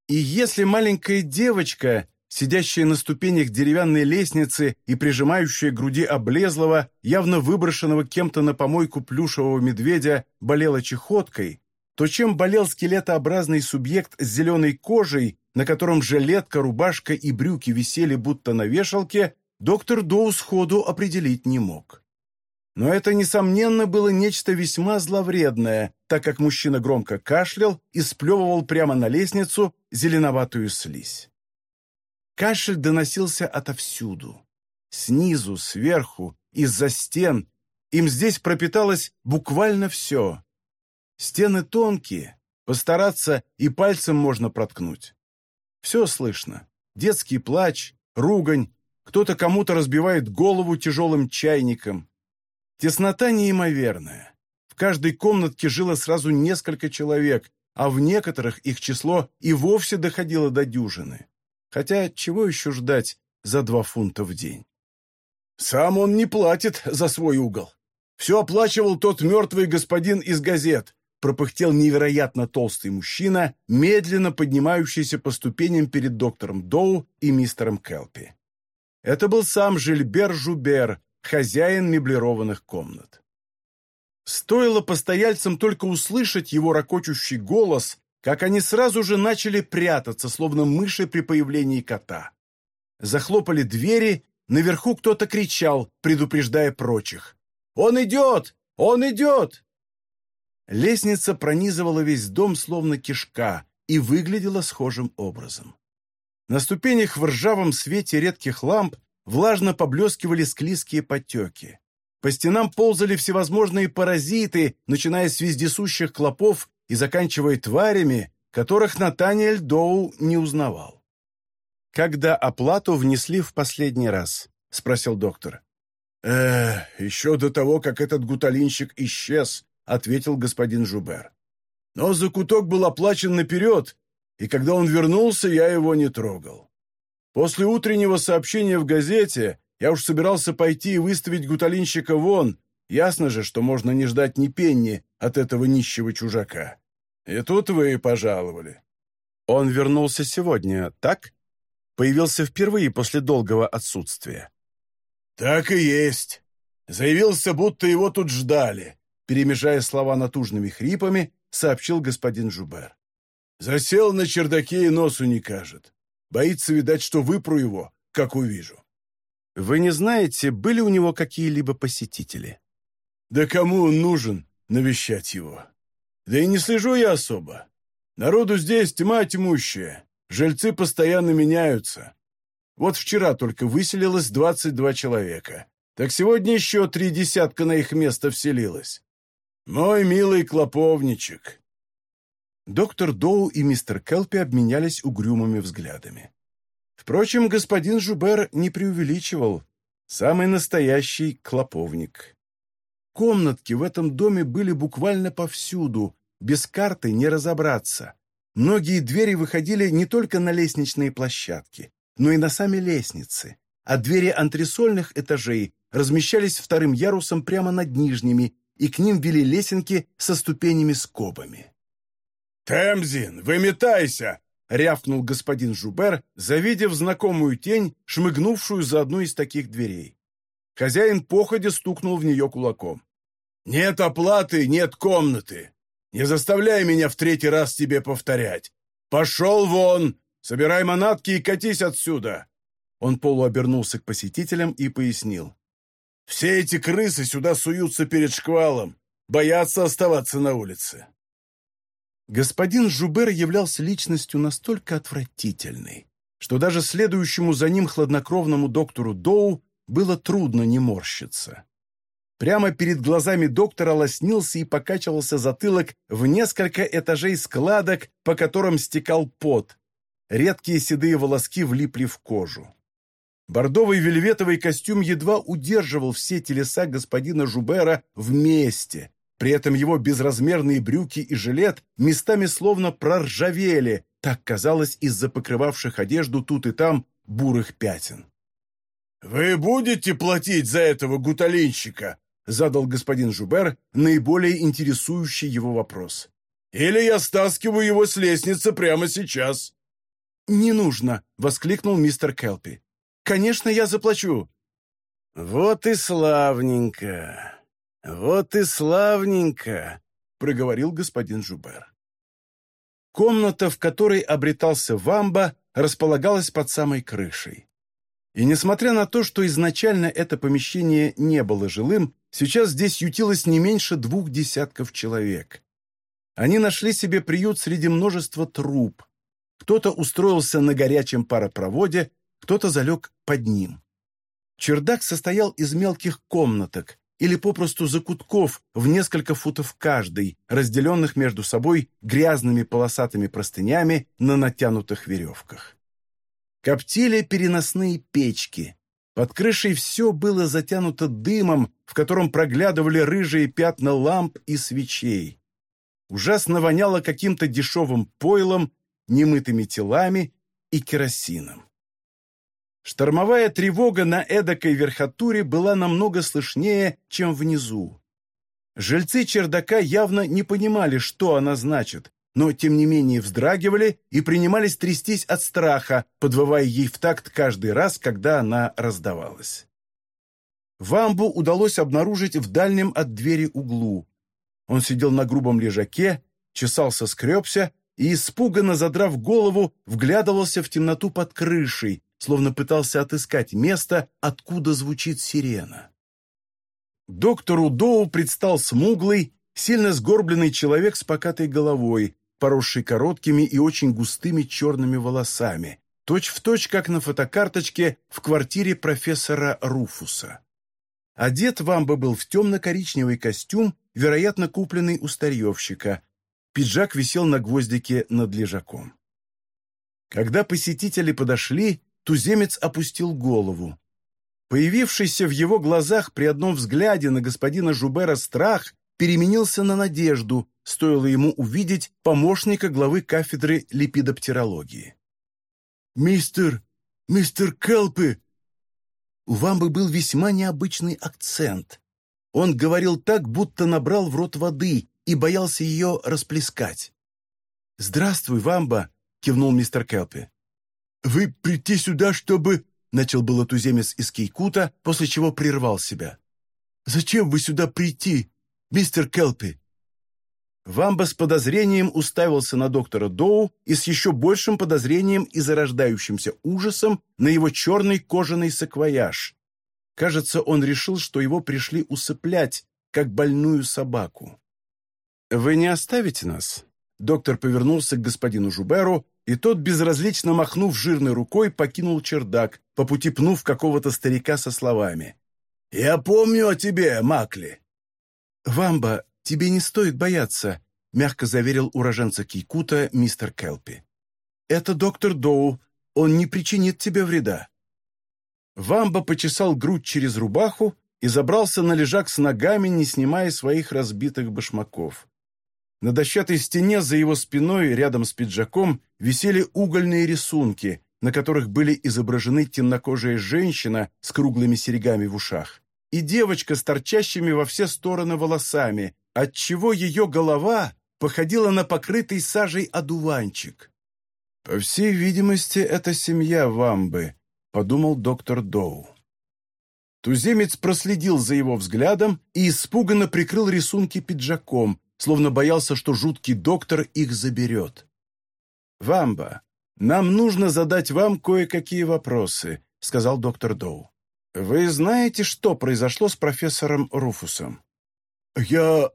И если маленькая девочка, сидящая на ступенях деревянной лестницы и прижимающая к груди облезлого, явно выброшенного кем-то на помойку плюшевого медведя, болела чехоткой, то чем болел скелетообразный субъект с зеленой кожей, на котором жилетка, рубашка и брюки висели будто на вешалке, доктор Доу сходу определить не мог. Но это, несомненно, было нечто весьма зловредное, так как мужчина громко кашлял и сплевывал прямо на лестницу зеленоватую слизь. Кашель доносился отовсюду. Снизу, сверху, из-за стен. Им здесь пропиталось буквально все. Стены тонкие, постараться и пальцем можно проткнуть. Все слышно. Детский плач, ругань, кто-то кому-то разбивает голову тяжелым чайником. Теснота неимоверная. В каждой комнатке жило сразу несколько человек, а в некоторых их число и вовсе доходило до дюжины. Хотя чего еще ждать за два фунта в день? Сам он не платит за свой угол. Все оплачивал тот мертвый господин из газет, пропыхтел невероятно толстый мужчина, медленно поднимающийся по ступеням перед доктором Доу и мистером Келпи. Это был сам Жильбер Жубер, хозяин меблированных комнат. Стоило постояльцам только услышать его ракочущий голос, как они сразу же начали прятаться, словно мыши при появлении кота. Захлопали двери, наверху кто-то кричал, предупреждая прочих. «Он идет! Он идет!» Лестница пронизывала весь дом, словно кишка, и выглядела схожим образом. На ступенях в ржавом свете редких ламп влажно поблескивали склизкие потеки. По стенам ползали всевозможные паразиты, начиная с вездесущих клопов и заканчивая тварями, которых Натаниэль Доу не узнавал. «Когда оплату внесли в последний раз?» — спросил доктор. «Эх, еще до того, как этот гуталинщик исчез», — ответил господин Жубер. «Но закуток был оплачен наперед, и когда он вернулся, я его не трогал. После утреннего сообщения в газете я уж собирался пойти и выставить гуталинщика вон. Ясно же, что можно не ждать ни пенни от этого нищего чужака. И тут вы и пожаловали». «Он вернулся сегодня, так? Появился впервые после долгого отсутствия». «Так и есть. Заявился, будто его тут ждали перемежая слова натужными хрипами, сообщил господин Жубер. «Засел на чердаке и носу не кажет. Боится, видать, что выпру его, как увижу». «Вы не знаете, были у него какие-либо посетители?» «Да кому он нужен навещать его? Да и не слежу я особо. Народу здесь тьма тьмущая, жильцы постоянно меняются. Вот вчера только выселилось двадцать два человека, так сегодня еще три десятка на их место вселилось. «Мой милый клоповничек!» Доктор Доу и мистер Келпи обменялись угрюмыми взглядами. Впрочем, господин Жубер не преувеличивал. Самый настоящий клоповник. Комнатки в этом доме были буквально повсюду, без карты не разобраться. Многие двери выходили не только на лестничные площадки, но и на сами лестницы, а двери антресольных этажей размещались вторым ярусом прямо над нижними и к ним вели лесенки со ступенями-скобами. «Темзин, выметайся!» — рявкнул господин Жубер, завидев знакомую тень, шмыгнувшую за одну из таких дверей. Хозяин походя стукнул в нее кулаком. «Нет оплаты, нет комнаты. Не заставляй меня в третий раз тебе повторять. Пошел вон! Собирай манатки и катись отсюда!» Он полуобернулся к посетителям и пояснил. Все эти крысы сюда суются перед шквалом. боятся оставаться на улице. Господин Жубер являлся личностью настолько отвратительной, что даже следующему за ним хладнокровному доктору Доу было трудно не морщиться. Прямо перед глазами доктора лоснился и покачивался затылок в несколько этажей складок, по которым стекал пот. Редкие седые волоски влипли в кожу. Бордовый вельветовый костюм едва удерживал все телеса господина Жубера вместе. При этом его безразмерные брюки и жилет местами словно проржавели, так казалось из-за покрывавших одежду тут и там бурых пятен. «Вы будете платить за этого гуталинщика?» Задал господин Жубер наиболее интересующий его вопрос. «Или я стаскиваю его с лестницы прямо сейчас?» «Не нужно!» — воскликнул мистер Келпи. «Конечно, я заплачу!» «Вот и славненько! Вот и славненько!» — проговорил господин Жубер. Комната, в которой обретался Вамба, располагалась под самой крышей. И несмотря на то, что изначально это помещение не было жилым, сейчас здесь ютилось не меньше двух десятков человек. Они нашли себе приют среди множества труб. Кто-то устроился на горячем паропроводе, кто-то залег под ним. Чердак состоял из мелких комнаток или попросту закутков в несколько футов каждый, разделенных между собой грязными полосатыми простынями на натянутых веревках. Коптили переносные печки. Под крышей все было затянуто дымом, в котором проглядывали рыжие пятна ламп и свечей. Ужасно воняло каким-то дешевым пойлом, немытыми телами и керосином. Штормовая тревога на эдакой верхотуре была намного слышнее, чем внизу. Жильцы чердака явно не понимали, что она значит, но тем не менее вздрагивали и принимались трястись от страха, подвывая ей в такт каждый раз, когда она раздавалась. Вамбу удалось обнаружить в дальнем от двери углу. Он сидел на грубом лежаке, чесался, скребся и, испуганно задрав голову, вглядывался в темноту под крышей, словно пытался отыскать место, откуда звучит сирена. Доктору Доу предстал смуглый, сильно сгорбленный человек с покатой головой, поросший короткими и очень густыми черными волосами, точь-в-точь, точь, как на фотокарточке в квартире профессора Руфуса. Одет Вамба был в темно-коричневый костюм, вероятно, купленный у старьевщика. Пиджак висел на гвоздике над лежаком. Когда посетители подошли, туземец опустил голову. Появившийся в его глазах при одном взгляде на господина Жубера страх переменился на надежду, стоило ему увидеть помощника главы кафедры липидоптерологии. «Мистер... мистер Келпы!» У Вамбы был весьма необычный акцент. Он говорил так, будто набрал в рот воды и боялся ее расплескать. «Здравствуй, Вамба!» — кивнул мистер Келпи. «Вы прийти сюда, чтобы...» — начал было туземец из Кейкута, после чего прервал себя. «Зачем вы сюда прийти, мистер Келпи?» Вамба с подозрением уставился на доктора Доу и с еще большим подозрением и зарождающимся ужасом на его черный кожаный саквояж. Кажется, он решил, что его пришли усыплять, как больную собаку. «Вы не оставите нас?» Доктор повернулся к господину Жуберу, и тот, безразлично махнув жирной рукой, покинул чердак, по пути пнув какого-то старика со словами. «Я помню о тебе, Макли!» «Вамба, тебе не стоит бояться», — мягко заверил уроженца Кейкута мистер Келпи. «Это доктор Доу. Он не причинит тебе вреда». Вамба почесал грудь через рубаху и забрался на лежак с ногами, не снимая своих разбитых башмаков. На дощатой стене за его спиной, рядом с пиджаком, висели угольные рисунки, на которых были изображены темнокожая женщина с круглыми серьгами в ушах и девочка с торчащими во все стороны волосами, отчего ее голова походила на покрытый сажей одуванчик. «По всей видимости, это семья Вамбы», — подумал доктор Доу. Туземец проследил за его взглядом и испуганно прикрыл рисунки пиджаком, словно боялся, что жуткий доктор их заберет. «Вамба, нам нужно задать вам кое-какие вопросы», — сказал доктор Доу. «Вы знаете, что произошло с профессором Руфусом?» «Я...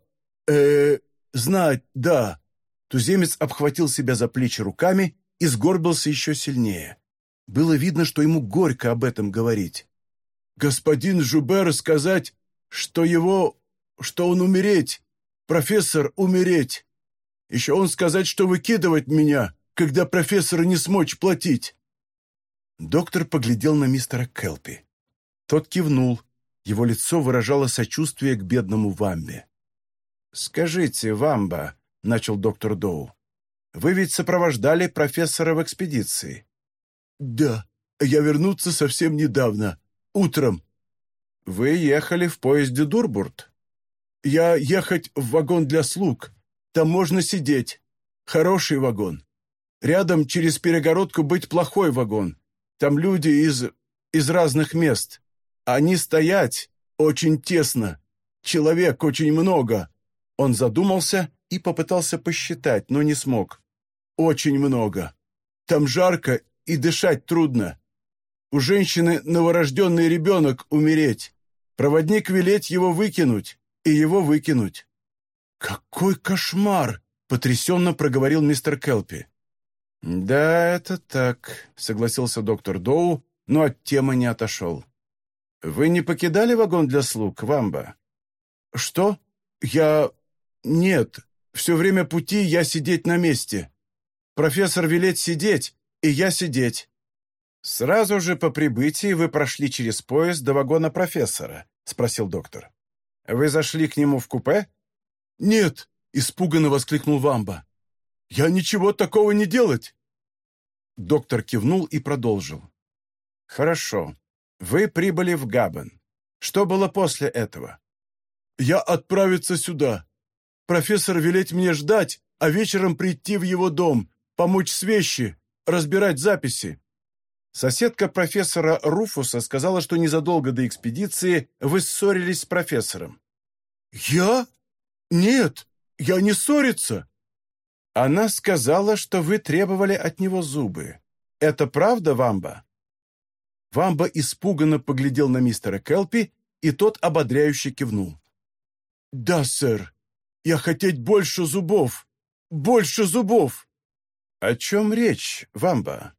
э знать, да». Туземец обхватил себя за плечи руками и сгорбился еще сильнее. Было видно, что ему горько об этом говорить. «Господин Жубер сказать, что его... что он умереть, профессор умереть. Еще он сказать, что выкидывать меня, когда профессора не смочь платить». Доктор поглядел на мистера Келпи. Тот кивнул. Его лицо выражало сочувствие к бедному Вамбе. «Скажите, Вамба», — начал доктор Доу, — «вы ведь сопровождали профессора в экспедиции?» «Да, я вернуться совсем недавно, утром». «Вы ехали в поезде Дурбурт?» «Я ехать в вагон для слуг. Там можно сидеть. Хороший вагон. Рядом через перегородку быть плохой вагон. Там люди из... из разных мест. Они стоять очень тесно. Человек очень много». Он задумался и попытался посчитать, но не смог. «Очень много. Там жарко и дышать трудно. У женщины новорожденный ребенок умереть. Проводник велеть его выкинуть, и его выкинуть». «Какой кошмар!» — потрясенно проговорил мистер Келпи. «Да, это так», — согласился доктор Доу, но от темы не отошел. «Вы не покидали вагон для слуг, Вамба?» «Что? Я... Нет. Все время пути я сидеть на месте. Профессор велеть сидеть, и я сидеть». «Сразу же по прибытии вы прошли через поезд до вагона профессора?» — спросил доктор. «Вы зашли к нему в купе?» «Нет!» — испуганно воскликнул Вамба. «Я ничего такого не делать!» Доктор кивнул и продолжил. «Хорошо. Вы прибыли в Габен. Что было после этого?» «Я отправиться сюда. Профессор велеть мне ждать, а вечером прийти в его дом, помочь с вещи, разбирать записи». Соседка профессора Руфуса сказала, что незадолго до экспедиции вы ссорились с профессором. «Я? Нет, я не ссориться. Она сказала, что вы требовали от него зубы. Это правда, Вамба?» Вамба испуганно поглядел на мистера Келпи, и тот ободряюще кивнул. «Да, сэр. Я хотеть больше зубов. Больше зубов!» «О чем речь, Вамба?»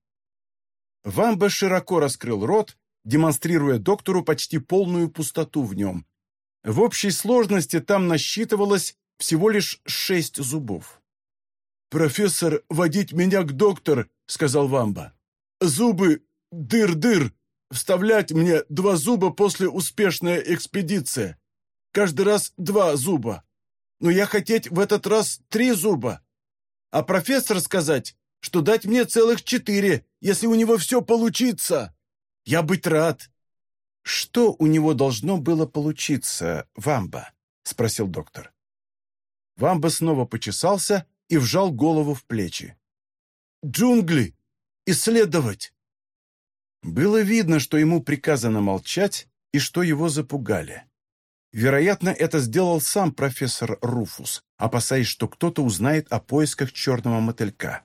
Вамба широко раскрыл рот, демонстрируя доктору почти полную пустоту в нем. В общей сложности там насчитывалось всего лишь шесть зубов. «Профессор, водить меня к доктор», — сказал Вамба. «Зубы, дыр-дыр, вставлять мне два зуба после успешная экспедиция. Каждый раз два зуба. Но я хотеть в этот раз три зуба. А профессор сказать, что дать мне целых четыре, если у него все получится. Я быть рад». «Что у него должно было получиться, Вамба?» — спросил доктор. Вамба снова почесался и вжал голову в плечи. «Джунгли! Исследовать!» Было видно, что ему приказано молчать и что его запугали. Вероятно, это сделал сам профессор Руфус, опасаясь, что кто-то узнает о поисках черного мотылька.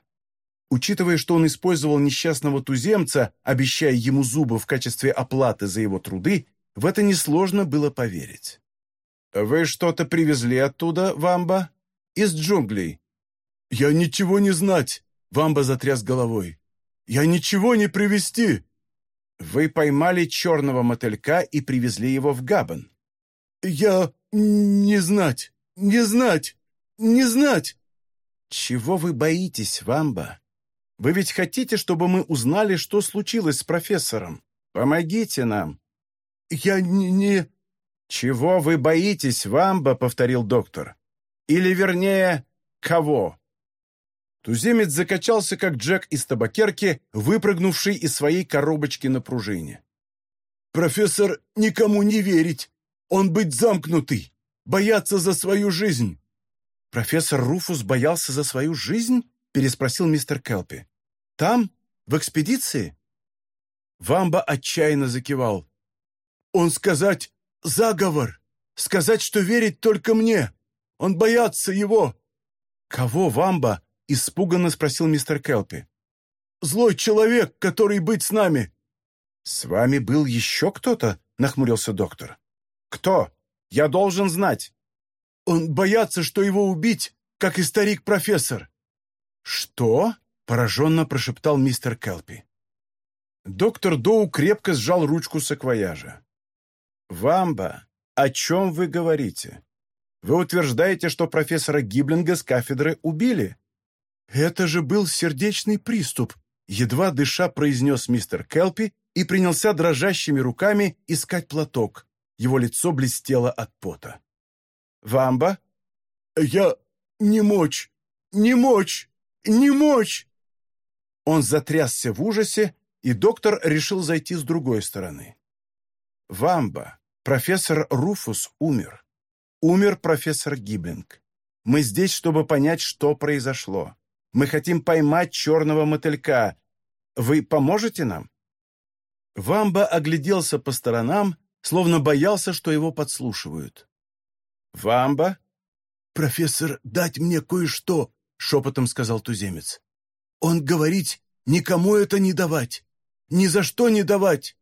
Учитывая, что он использовал несчастного туземца, обещая ему зубы в качестве оплаты за его труды, в это несложно было поверить. «Вы что-то привезли оттуда, Вамба? Из джунглей?» «Я ничего не знать!» — Вамба затряс головой. «Я ничего не привезти!» «Вы поймали черного мотылька и привезли его в Габан?» «Я не знать, не знать, не знать!» «Чего вы боитесь, Вамба? Вы ведь хотите, чтобы мы узнали, что случилось с профессором? Помогите нам!» «Я не...», не... «Чего вы боитесь, Вамба?» — повторил доктор. «Или, вернее, кого?» Туземец закачался, как Джек из табакерки, выпрыгнувший из своей коробочки на пружине. «Профессор никому не верить! Он быть замкнутый! Бояться за свою жизнь!» «Профессор Руфус боялся за свою жизнь?» переспросил мистер Келпи. «Там? В экспедиции?» Вамба отчаянно закивал. «Он сказать заговор! Сказать, что верить только мне! Он боятся его!» «Кого, Вамба?» — испуганно спросил мистер Келпи. «Злой человек, который быть с нами!» «С вами был еще кто-то?» — нахмурился доктор. «Кто? Я должен знать!» Он боятся, что его убить, как и старик-профессор». «Что?» — пораженно прошептал мистер Келпи. Доктор Доу крепко сжал ручку саквояжа. «Вамба, о чем вы говорите? Вы утверждаете, что профессора Гиблинга с кафедры убили?» «Это же был сердечный приступ», — едва дыша произнес мистер Келпи и принялся дрожащими руками искать платок. Его лицо блестело от пота. «Вамба?» «Я не мочь, не мочь, не мочь!» Он затрясся в ужасе, и доктор решил зайти с другой стороны. «Вамба, профессор Руфус умер. Умер профессор Гиблинг. Мы здесь, чтобы понять, что произошло. Мы хотим поймать черного мотылька. Вы поможете нам?» Вамба огляделся по сторонам, словно боялся, что его подслушивают. «Вамба?» «Профессор, дать мне кое-что», — шепотом сказал туземец. «Он говорить, никому это не давать. Ни за что не давать!»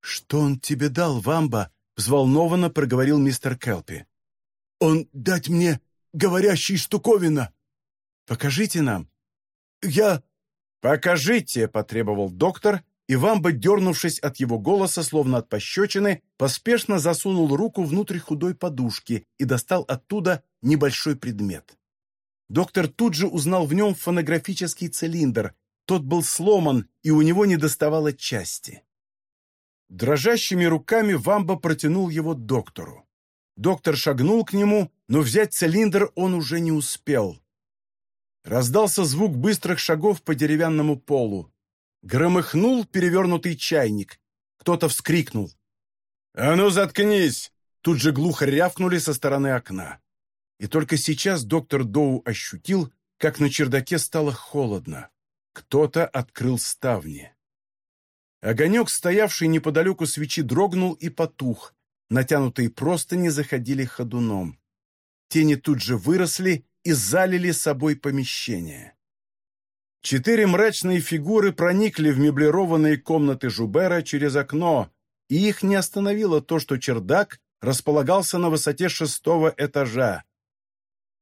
«Что он тебе дал, Вамба?» — взволнованно проговорил мистер Келпи. «Он дать мне говорящий штуковина!» «Покажите нам!» «Я...» «Покажите!» — потребовал доктор, и Вамба, дернувшись от его голоса, словно от пощечины, поспешно засунул руку внутрь худой подушки и достал оттуда небольшой предмет. Доктор тут же узнал в нем фонографический цилиндр, тот был сломан, и у него недоставало части. Дрожащими руками Вамба протянул его доктору. Доктор шагнул к нему, но взять цилиндр он уже не успел. Раздался звук быстрых шагов по деревянному полу. Громыхнул перевернутый чайник. Кто-то вскрикнул. «А ну, заткнись!» Тут же глухо рявкнули со стороны окна. И только сейчас доктор Доу ощутил, как на чердаке стало холодно. Кто-то открыл ставни. Огонек, стоявший неподалеку свечи, дрогнул и потух. Натянутые простыни заходили ходуном. Тени тут же выросли и залили собой помещение. Четыре мрачные фигуры проникли в меблированные комнаты Жубера через окно, и их не остановило то, что чердак располагался на высоте шестого этажа.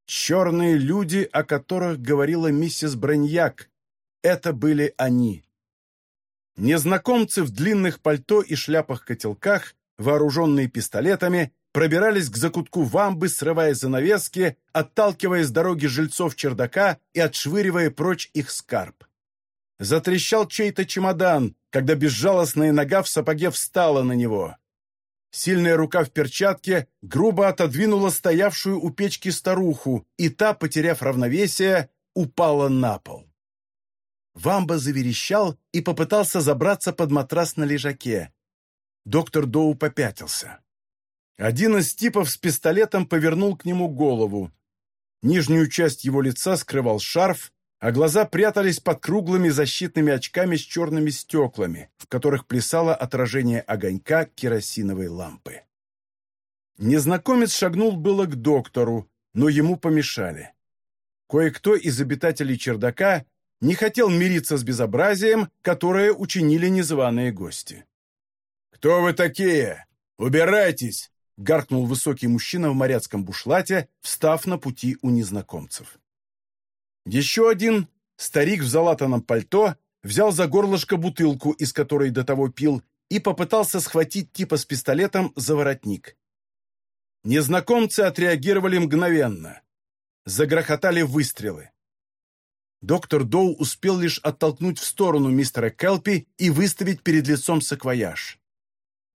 Черные люди, о которых говорила миссис Броньяк, это были они. Незнакомцы в длинных пальто и шляпах-котелках, вооруженные пистолетами, пробирались к закутку вамбы, срывая занавески, отталкивая с дороги жильцов чердака и отшвыривая прочь их скарб. Затрещал чей-то чемодан, когда безжалостная нога в сапоге встала на него. Сильная рука в перчатке грубо отодвинула стоявшую у печки старуху, и та, потеряв равновесие, упала на пол. Вамба заверещал и попытался забраться под матрас на лежаке. Доктор Доу попятился. Один из типов с пистолетом повернул к нему голову. Нижнюю часть его лица скрывал шарф, а глаза прятались под круглыми защитными очками с черными стеклами, в которых плясало отражение огонька керосиновой лампы. Незнакомец шагнул было к доктору, но ему помешали. Кое-кто из обитателей чердака не хотел мириться с безобразием, которое учинили незваные гости. «Кто вы такие? Убирайтесь!» — гаркнул высокий мужчина в моряцком бушлате, встав на пути у незнакомцев. Еще один, старик в залатанном пальто, взял за горлышко бутылку, из которой до того пил, и попытался схватить типа с пистолетом за воротник. Незнакомцы отреагировали мгновенно. Загрохотали выстрелы. Доктор Доу успел лишь оттолкнуть в сторону мистера Келпи и выставить перед лицом саквояж.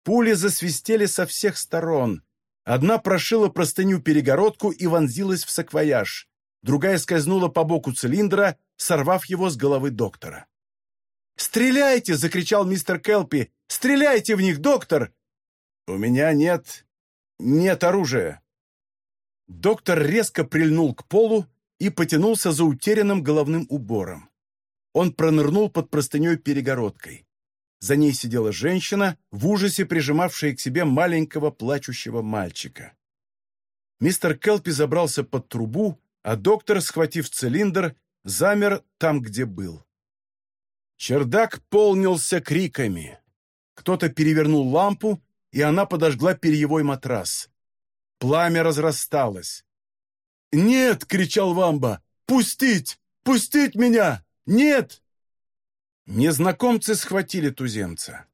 Пули засвистели со всех сторон. Одна прошила простыню-перегородку и вонзилась в саквояж. Другая скользнула по боку цилиндра, сорвав его с головы доктора. «Стреляйте!» — закричал мистер Келпи. «Стреляйте в них, доктор!» «У меня нет... нет оружия». Доктор резко прильнул к полу, и потянулся за утерянным головным убором. Он пронырнул под простыней перегородкой. За ней сидела женщина, в ужасе прижимавшая к себе маленького плачущего мальчика. Мистер Келпи забрался под трубу, а доктор, схватив цилиндр, замер там, где был. Чердак полнился криками. Кто-то перевернул лампу, и она подожгла перьевой матрас. Пламя разрасталось. «Нет!» — кричал Вамба. «Пустить! Пустить меня! Нет!» Незнакомцы схватили туземца.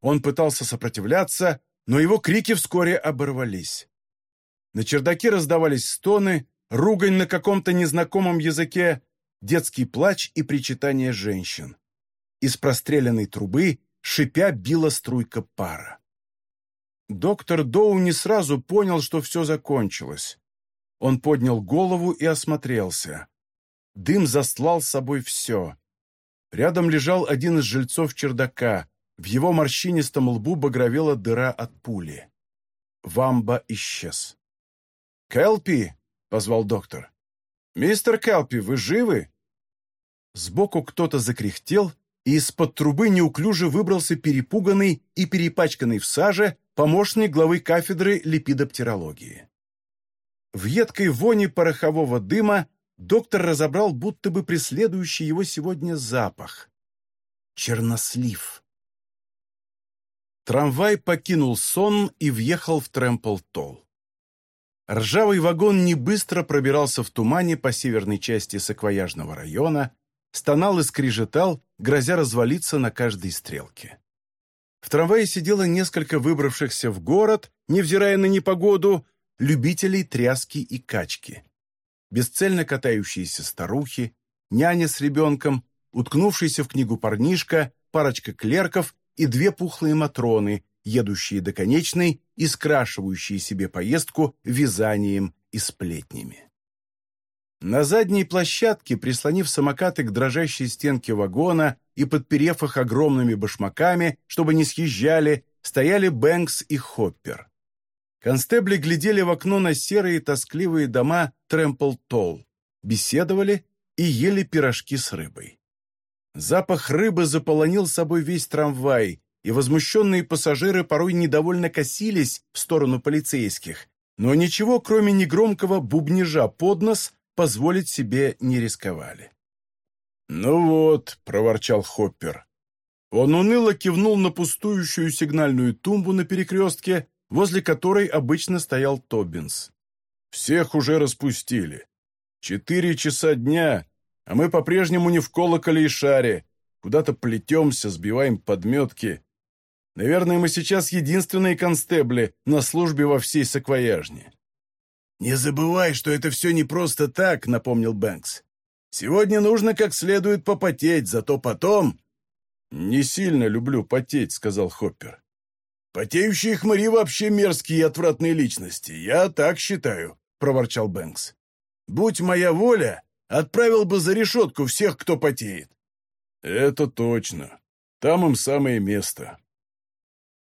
Он пытался сопротивляться, но его крики вскоре оборвались. На чердаке раздавались стоны, ругань на каком-то незнакомом языке, детский плач и причитание женщин. Из простреленной трубы, шипя, била струйка пара. Доктор Доу не сразу понял, что все закончилось. Он поднял голову и осмотрелся. Дым заслал с собой все. Рядом лежал один из жильцов чердака. В его морщинистом лбу багровела дыра от пули. Вамба исчез. «Келпи!» — позвал доктор. «Мистер Келпи, вы живы?» Сбоку кто-то закряхтел, и из-под трубы неуклюже выбрался перепуганный и перепачканный в саже помощник главы кафедры липидоптерологии. В едкой воне порохового дыма доктор разобрал будто бы преследующий его сегодня запах. Чернослив. Трамвай покинул сон и въехал в Трэмпл-Толл. Ржавый вагон не быстро пробирался в тумане по северной части саквояжного района, стонал и скрежетал, грозя развалиться на каждой стрелке. В трамвае сидело несколько выбравшихся в город, невзирая на непогоду, любителей тряски и качки. Бесцельно катающиеся старухи, няня с ребенком, уткнувшийся в книгу парнишка, парочка клерков и две пухлые матроны, едущие до конечной и скрашивающие себе поездку вязанием и сплетнями. На задней площадке, прислонив самокаты к дрожащей стенке вагона и подперев их огромными башмаками, чтобы не съезжали, стояли Бэнкс и Хоппер. Констебли глядели в окно на серые тоскливые дома Трэмпл-Толл, беседовали и ели пирожки с рыбой. Запах рыбы заполонил собой весь трамвай, и возмущенные пассажиры порой недовольно косились в сторону полицейских, но ничего, кроме негромкого бубнижа под нос, позволить себе не рисковали. «Ну вот», — проворчал Хоппер. Он уныло кивнул на пустующую сигнальную тумбу на перекрестке, возле которой обычно стоял Тобинс. «Всех уже распустили. Четыре часа дня, а мы по-прежнему не в колоколе и шаре, куда-то плетемся, сбиваем подметки. Наверное, мы сейчас единственные констебли на службе во всей саквояжне». «Не забывай, что это все не просто так», — напомнил Бэнкс. «Сегодня нужно как следует попотеть, зато потом...» «Не сильно люблю потеть», — сказал Хоппер. «Потеющие хмыри вообще мерзкие и отвратные личности, я так считаю», — проворчал Бэнкс. «Будь моя воля, отправил бы за решетку всех, кто потеет». «Это точно. Там им самое место».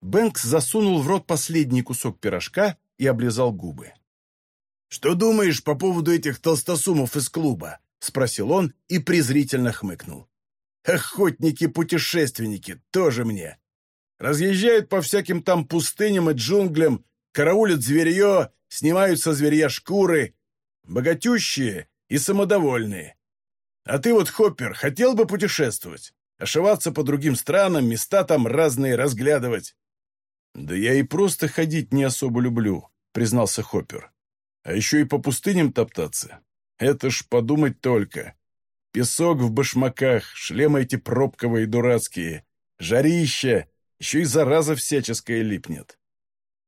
Бэнкс засунул в рот последний кусок пирожка и облизал губы. «Что думаешь по поводу этих толстосумов из клуба?» — спросил он и презрительно хмыкнул. «Охотники-путешественники, тоже мне. Разъезжают по всяким там пустыням и джунглям, караулят зверье, снимают со зверья шкуры. Богатющие и самодовольные. А ты вот, Хоппер, хотел бы путешествовать? Ошиваться по другим странам, места там разные разглядывать?» «Да я и просто ходить не особо люблю», — признался Хоппер. «А еще и по пустыням топтаться. Это ж подумать только. Песок в башмаках, шлемы эти пробковые дурацкие, жарища, еще и зараза всяческая липнет».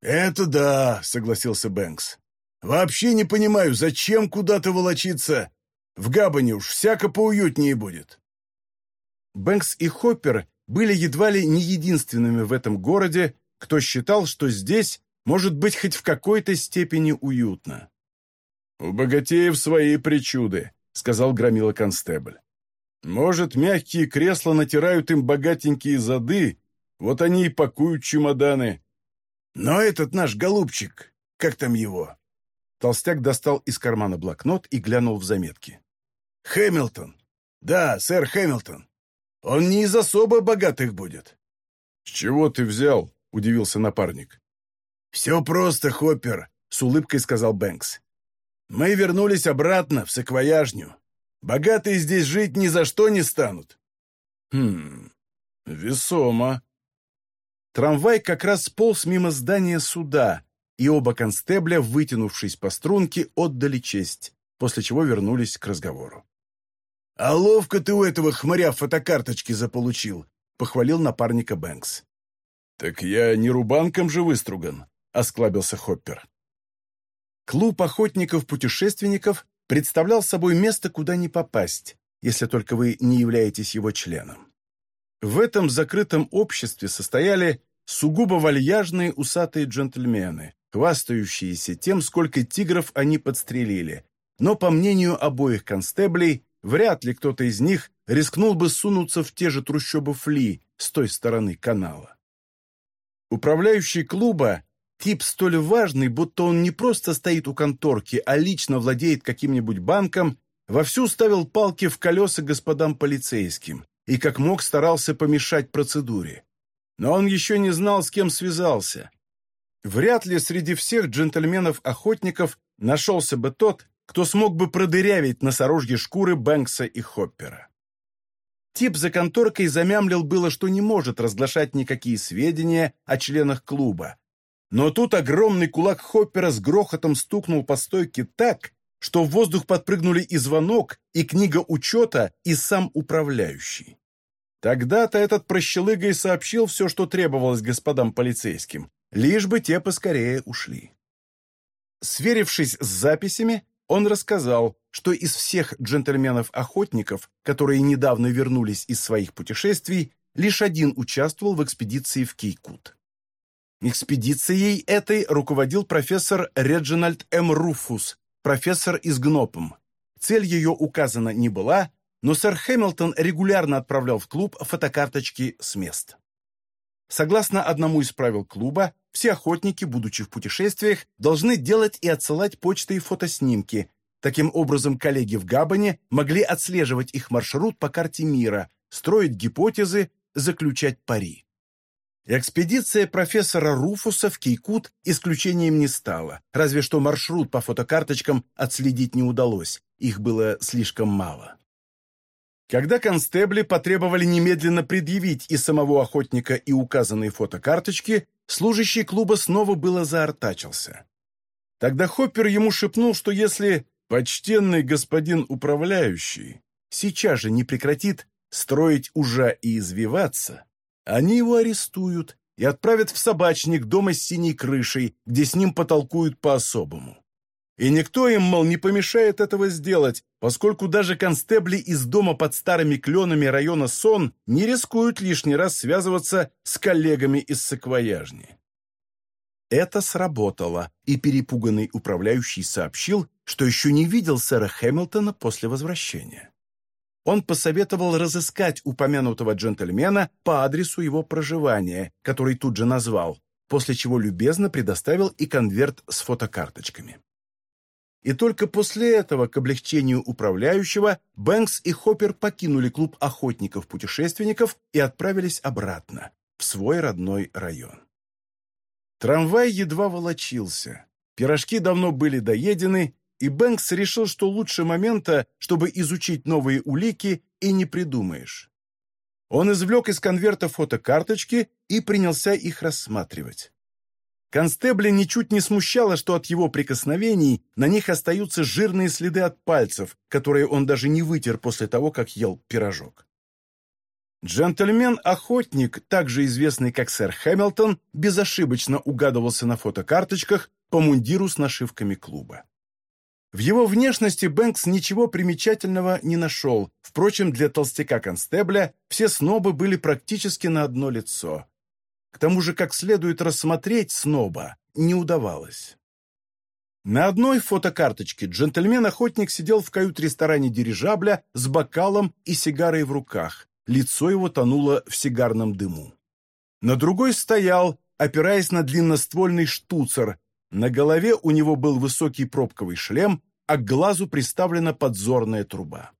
«Это да», — согласился Бэнкс. «Вообще не понимаю, зачем куда-то волочиться? В Габане уж всяко поуютнее будет». Бэнкс и Хоппер были едва ли не единственными в этом городе, кто считал, что здесь может быть хоть в какой-то степени уютно. «У богатеев свои причуды», — сказал громила констебль. «Может, мягкие кресла натирают им богатенькие зады, вот они и пакуют чемоданы». «Но этот наш голубчик, как там его?» Толстяк достал из кармана блокнот и глянул в заметки. «Хэмилтон. Да, сэр Хэмилтон. Он не из особо богатых будет». «С чего ты взял?» удивился напарник. «Все просто, Хоппер», — с улыбкой сказал Бэнкс. «Мы вернулись обратно, в саквояжню. Богатые здесь жить ни за что не станут». «Хм, весомо». Трамвай как раз сполз мимо здания суда, и оба констебля, вытянувшись по струнке, отдали честь. после чего вернулись к разговору. «А ловко ты у этого хмыря фотокарточки заполучил», — похвалил напарника Бэнкс. «Так я не рубанком же выструган», — осклабился Хоппер. Клуб охотников-путешественников представлял собой место, куда не попасть, если только вы не являетесь его членом. В этом закрытом обществе состояли сугубо вальяжные усатые джентльмены, хвастающиеся тем, сколько тигров они подстрелили, но, по мнению обоих констеблей, вряд ли кто-то из них рискнул бы сунуться в те же трущобы Фли с той стороны канала. Управляющий клуба – тип столь важный, будто он не просто стоит у конторки, а лично владеет каким-нибудь банком, вовсю ставил палки в колеса господам полицейским и как мог старался помешать процедуре. Но он еще не знал, с кем связался. Вряд ли среди всех джентльменов-охотников нашелся бы тот, кто смог бы продырявить носорожье шкуры Бэнкса и Хоппера. Тип за конторкой замямлил было, что не может разглашать никакие сведения о членах клуба. Но тут огромный кулак Хоппера с грохотом стукнул по стойке так, что в воздух подпрыгнули и звонок, и книга учета, и сам управляющий. Тогда-то этот прощелыга сообщил все, что требовалось господам полицейским, лишь бы те поскорее ушли. Сверившись с записями, он рассказал, что из всех джентльменов-охотников, которые недавно вернулись из своих путешествий, лишь один участвовал в экспедиции в Кейкут. Экспедицией этой руководил профессор Реджинальд М. Руфус, профессор из Гнопом. Цель ее указана не была, но сэр Хэмилтон регулярно отправлял в клуб фотокарточки с мест. Согласно одному из правил клуба, все охотники, будучи в путешествиях, должны делать и отсылать почтой фотоснимки. Таким образом, коллеги в Габоне могли отслеживать их маршрут по карте мира, строить гипотезы, заключать пари. Экспедиция профессора Руфуса в Кейкут исключением не стала, разве что маршрут по фотокарточкам отследить не удалось, их было слишком мало. Когда констебли потребовали немедленно предъявить и самого охотника, и указанные фотокарточки, служащий клуба снова было заортачился. Тогда Хоппер ему шепнул, что если почтенный господин управляющий сейчас же не прекратит строить ужа и извиваться, они его арестуют и отправят в собачник дома с синей крышей, где с ним потолкуют по-особому. И никто им, мол, не помешает этого сделать, поскольку даже констебли из дома под старыми кленами района Сон не рискуют лишний раз связываться с коллегами из саквояжни. Это сработало, и перепуганный управляющий сообщил, что еще не видел сэра Хэмилтона после возвращения. Он посоветовал разыскать упомянутого джентльмена по адресу его проживания, который тут же назвал, после чего любезно предоставил и конверт с фотокарточками. И только после этого, к облегчению управляющего, Бэнкс и Хоппер покинули клуб охотников-путешественников и отправились обратно, в свой родной район. Трамвай едва волочился. Пирожки давно были доедены, и Бэнкс решил, что лучше момента, чтобы изучить новые улики, и не придумаешь. Он извлек из конверта фотокарточки и принялся их рассматривать. Констебля ничуть не смущало, что от его прикосновений на них остаются жирные следы от пальцев, которые он даже не вытер после того, как ел пирожок. Джентльмен-охотник, также известный как сэр Хэмилтон, безошибочно угадывался на фотокарточках по мундиру с нашивками клуба. В его внешности Бэнкс ничего примечательного не нашел, впрочем, для толстяка-констебля все снобы были практически на одно лицо. К тому же, как следует рассмотреть сноба, не удавалось. На одной фотокарточке джентльмен-охотник сидел в кают-ресторане дирижабля с бокалом и сигарой в руках. Лицо его тонуло в сигарном дыму. На другой стоял, опираясь на длинноствольный штуцер. На голове у него был высокий пробковый шлем, а к глазу приставлена подзорная труба.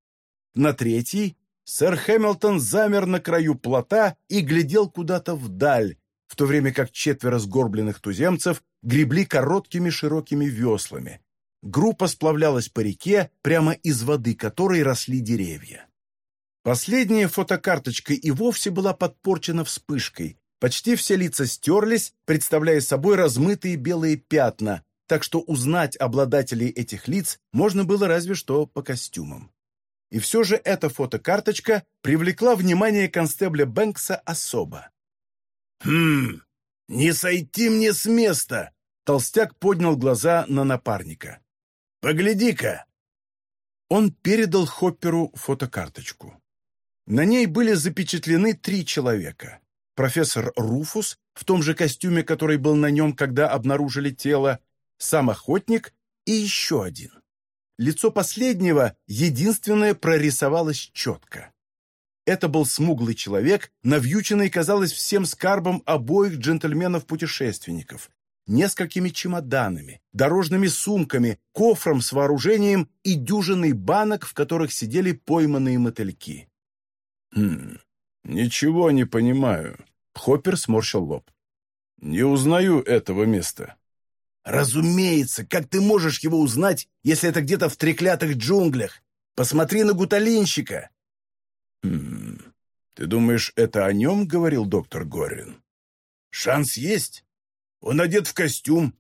На третьей сэр Хэмилтон замер на краю плота и глядел куда-то вдаль, в то время как четверо сгорбленных туземцев гребли короткими широкими веслами. Группа сплавлялась по реке, прямо из воды которой росли деревья. Последняя фотокарточка и вовсе была подпорчена вспышкой. Почти все лица стерлись, представляя собой размытые белые пятна, так что узнать обладателей этих лиц можно было разве что по костюмам. И все же эта фотокарточка привлекла внимание констебля Бэнкса особо. «Хм, не сойти мне с места!» Толстяк поднял глаза на напарника. «Погляди-ка!» Он передал Хопперу фотокарточку. На ней были запечатлены три человека. Профессор Руфус, в том же костюме, который был на нем, когда обнаружили тело, сам охотник и еще один. Лицо последнего единственное прорисовалось четко. Это был смуглый человек, навьюченный, казалось, всем скарбом обоих джентльменов-путешественников, несколькими чемоданами, дорожными сумками, кофром с вооружением и дюжиной банок, в которых сидели пойманные мотыльки. «Хм, ничего не понимаю», — Хоппер сморщил лоб. «Не узнаю этого места». «Разумеется, как ты можешь его узнать, если это где-то в треклятых джунглях? Посмотри на гуталинщика!» «Хм, ты думаешь, это о нем?» — говорил доктор Горин. «Шанс есть. Он одет в костюм.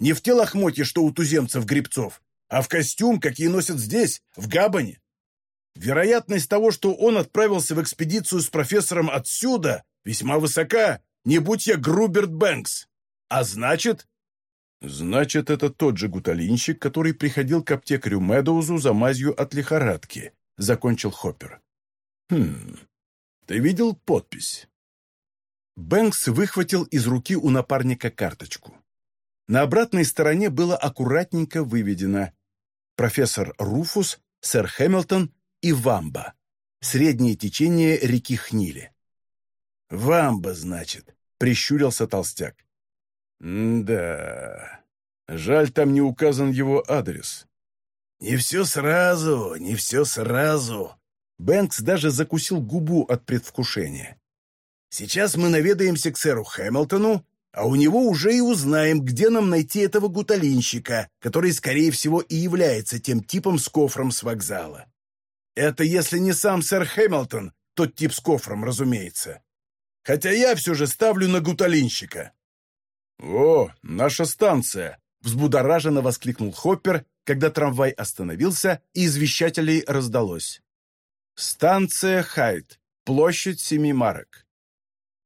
Не в те лохмотья, что у туземцев-гребцов, а в костюм, какие носят здесь, в Габане. Вероятность того, что он отправился в экспедицию с профессором отсюда, весьма высока, не будь я Груберт Бэнкс. А значит, «Значит, это тот же гуталинщик, который приходил к аптекарю Медоузу за мазью от лихорадки», — закончил Хоппер. «Хм, ты видел подпись?» Бэнкс выхватил из руки у напарника карточку. На обратной стороне было аккуратненько выведено «Профессор Руфус, сэр Хэмилтон и Вамба. Среднее течение реки Хнили». «Вамба, значит», — прищурился толстяк. «Да, жаль, там не указан его адрес». «Не все сразу, не все сразу». Бэнкс даже закусил губу от предвкушения. «Сейчас мы наведаемся к сэру Хэмилтону, а у него уже и узнаем, где нам найти этого гуталинщика, который, скорее всего, и является тем типом с кофром с вокзала. Это если не сам сэр Хэмилтон, тот тип с кофром, разумеется. Хотя я все же ставлю на гуталинщика». «О, наша станция!» — взбудораженно воскликнул Хоппер, когда трамвай остановился и извещателей раздалось. «Станция Хайт, площадь Семи Марок».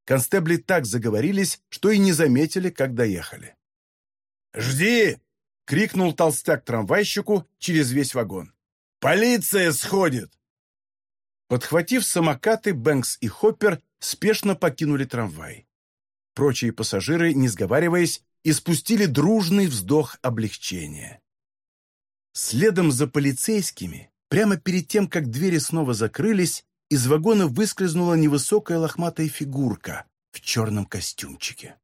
Констебли так заговорились, что и не заметили, как доехали. «Жди!» — крикнул толстяк трамвайщику через весь вагон. «Полиция сходит!» Подхватив самокаты, Бэнкс и Хоппер спешно покинули трамвай. Прочие пассажиры, не сговариваясь, испустили дружный вздох облегчения. Следом за полицейскими, прямо перед тем, как двери снова закрылись, из вагона выскользнула невысокая лохматая фигурка в черном костюмчике.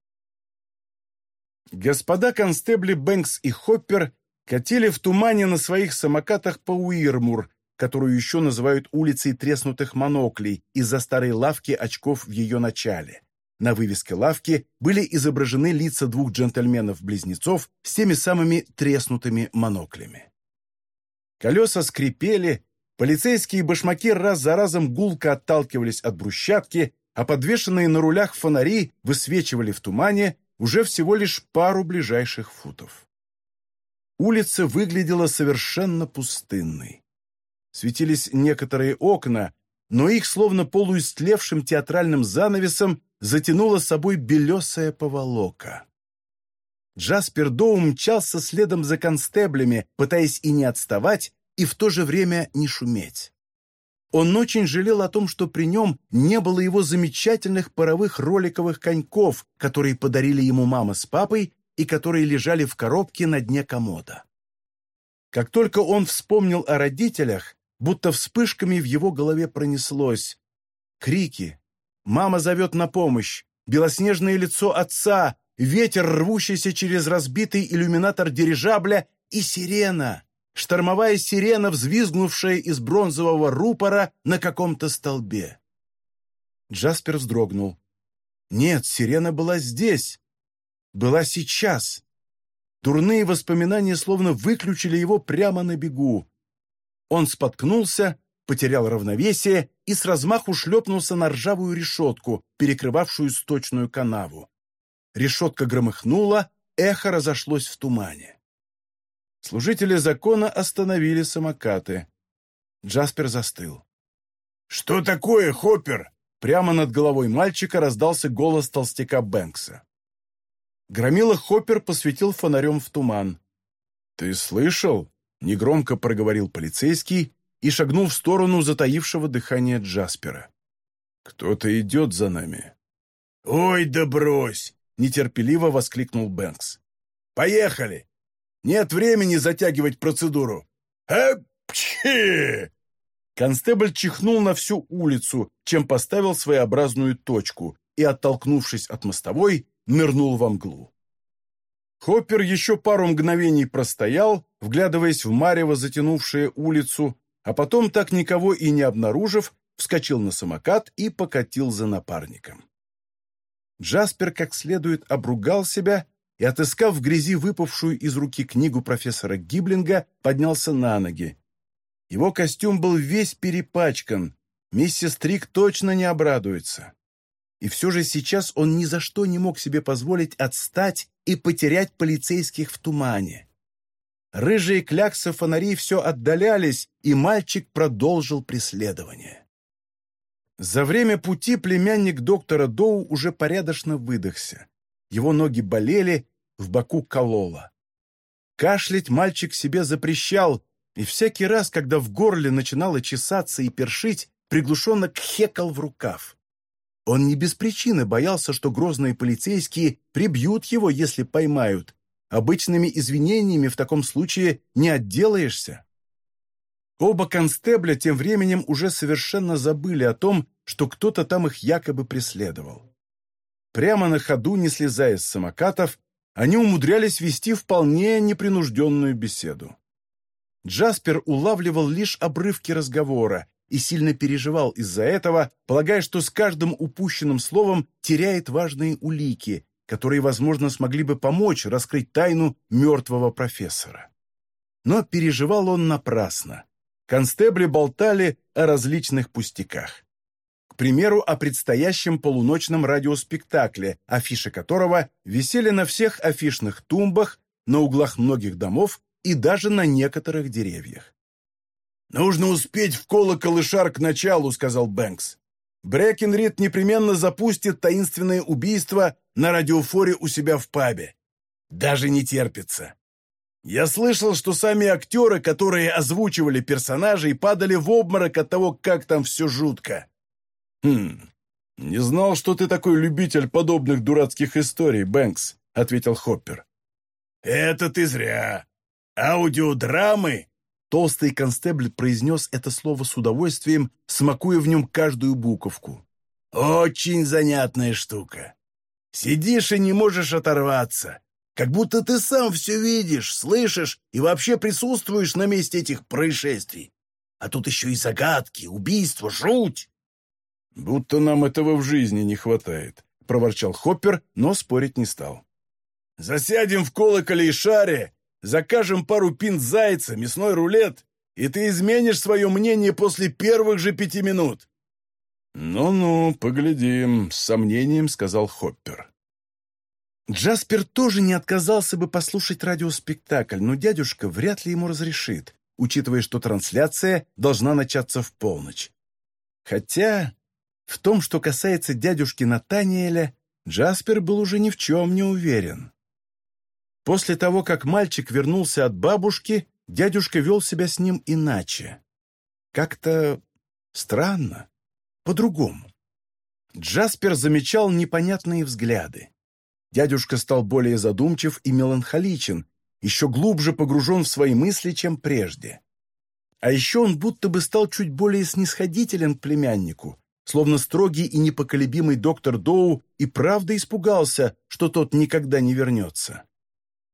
Господа констебли Бэнкс и Хоппер катили в тумане на своих самокатах по Уирмур, которую еще называют улицей треснутых моноклей из-за старой лавки очков в ее начале. На вывеске лавки были изображены лица двух джентльменов-близнецов с теми самыми треснутыми моноклями. Колеса скрипели, полицейские башмаки раз за разом гулко отталкивались от брусчатки, а подвешенные на рулях фонари высвечивали в тумане уже всего лишь пару ближайших футов. Улица выглядела совершенно пустынной. Светились некоторые окна, но их, словно полуистлевшим театральным занавесом, затянула собой белесая поволока. Джаспер Доу мчался следом за констеблями, пытаясь и не отставать, и в то же время не шуметь. Он очень жалел о том, что при нем не было его замечательных паровых роликовых коньков, которые подарили ему мама с папой и которые лежали в коробке на дне комода. Как только он вспомнил о родителях, будто вспышками в его голове пронеслось. Крики, Мама зовет на помощь. Белоснежное лицо отца, ветер, рвущийся через разбитый иллюминатор дирижабля и сирена. Штормовая сирена, взвизгнувшая из бронзового рупора на каком-то столбе. Джаспер вздрогнул. Нет, сирена была здесь. Была сейчас. Дурные воспоминания словно выключили его прямо на бегу. Он споткнулся, потерял равновесие и с размаху шлепнулся на ржавую решетку, перекрывавшую сточную канаву. Решетка громыхнула, эхо разошлось в тумане. Служители закона остановили самокаты. Джаспер застыл. «Что такое, Хоппер?» Прямо над головой мальчика раздался голос толстяка Бэнкса. Громила Хоппер посветил фонарем в туман. «Ты слышал?» — негромко проговорил полицейский и шагнул в сторону затаившего дыхания Джаспера. «Кто-то идет за нами». «Ой, да брось!» — нетерпеливо воскликнул Бэнкс. «Поехали! Нет времени затягивать процедуру. Эпчи!» Констебль чихнул на всю улицу, чем поставил своеобразную точку, и, оттолкнувшись от мостовой, нырнул во мглу. Хоппер еще пару мгновений простоял, вглядываясь в марево затянувшее улицу, а потом, так никого и не обнаружив, вскочил на самокат и покатил за напарником. Джаспер как следует обругал себя и, отыскав в грязи выпавшую из руки книгу профессора Гиблинга, поднялся на ноги. Его костюм был весь перепачкан. Миссис Трик точно не обрадуется. И все же сейчас он ни за что не мог себе позволить отстать и потерять полицейских в тумане. Рыжие кляксы фонарей все отдалялись, и мальчик продолжил преследование. За время пути племянник доктора Доу уже порядочно выдохся. Его ноги болели, в боку кололо. Кашлять мальчик себе запрещал, и всякий раз, когда в горле начинало чесаться и першить, приглушенно кхекал в рукав. Он не без причины боялся, что грозные полицейские прибьют его, если поймают. Обычными извинениями в таком случае не отделаешься. Оба констебля тем временем уже совершенно забыли о том, что кто-то там их якобы преследовал. Прямо на ходу, не слезая с самокатов, они умудрялись вести вполне непринужденную беседу. Джаспер улавливал лишь обрывки разговора и сильно переживал из-за этого, полагая, что с каждым упущенным словом теряет важные улики, которые, возможно, смогли бы помочь раскрыть тайну мертвого профессора. Но переживал он напрасно. Констебли болтали о различных пустяках. К примеру, о предстоящем полуночном радиоспектакле, афиши которого висели на всех афишных тумбах, на углах многих домов и даже на некоторых деревьях. «Нужно успеть в колокол и шар к началу», — сказал Бэнкс. «Брэкенрид непременно запустит таинственное убийство на радиофоре у себя в пабе. Даже не терпится. Я слышал, что сами актеры, которые озвучивали персонажей, падали в обморок от того, как там все жутко». «Хм, не знал, что ты такой любитель подобных дурацких историй, Бэнкс», — ответил Хоппер. «Это ты зря. Аудиодрамы Толстый констебль произнес это слово с удовольствием, смакуя в нем каждую буковку. «Очень занятная штука. Сидишь и не можешь оторваться. Как будто ты сам все видишь, слышишь и вообще присутствуешь на месте этих происшествий. А тут еще и загадки, убийства, жуть!» «Будто нам этого в жизни не хватает», — проворчал Хоппер, но спорить не стал. «Засядем в колоколе и шаре закажем пару пинт зайца, мясной рулет, и ты изменишь свое мнение после первых же пяти минут». «Ну-ну, поглядим», — с сомнением сказал Хоппер. Джаспер тоже не отказался бы послушать радиоспектакль, но дядюшка вряд ли ему разрешит, учитывая, что трансляция должна начаться в полночь. Хотя в том, что касается дядюшки Натаниэля, Джаспер был уже ни в чем не уверен. После того, как мальчик вернулся от бабушки, дядюшка вел себя с ним иначе. Как-то странно, по-другому. Джаспер замечал непонятные взгляды. Дядюшка стал более задумчив и меланхоличен, еще глубже погружен в свои мысли, чем прежде. А еще он будто бы стал чуть более снисходителен к племяннику, словно строгий и непоколебимый доктор Доу и правда испугался, что тот никогда не вернется.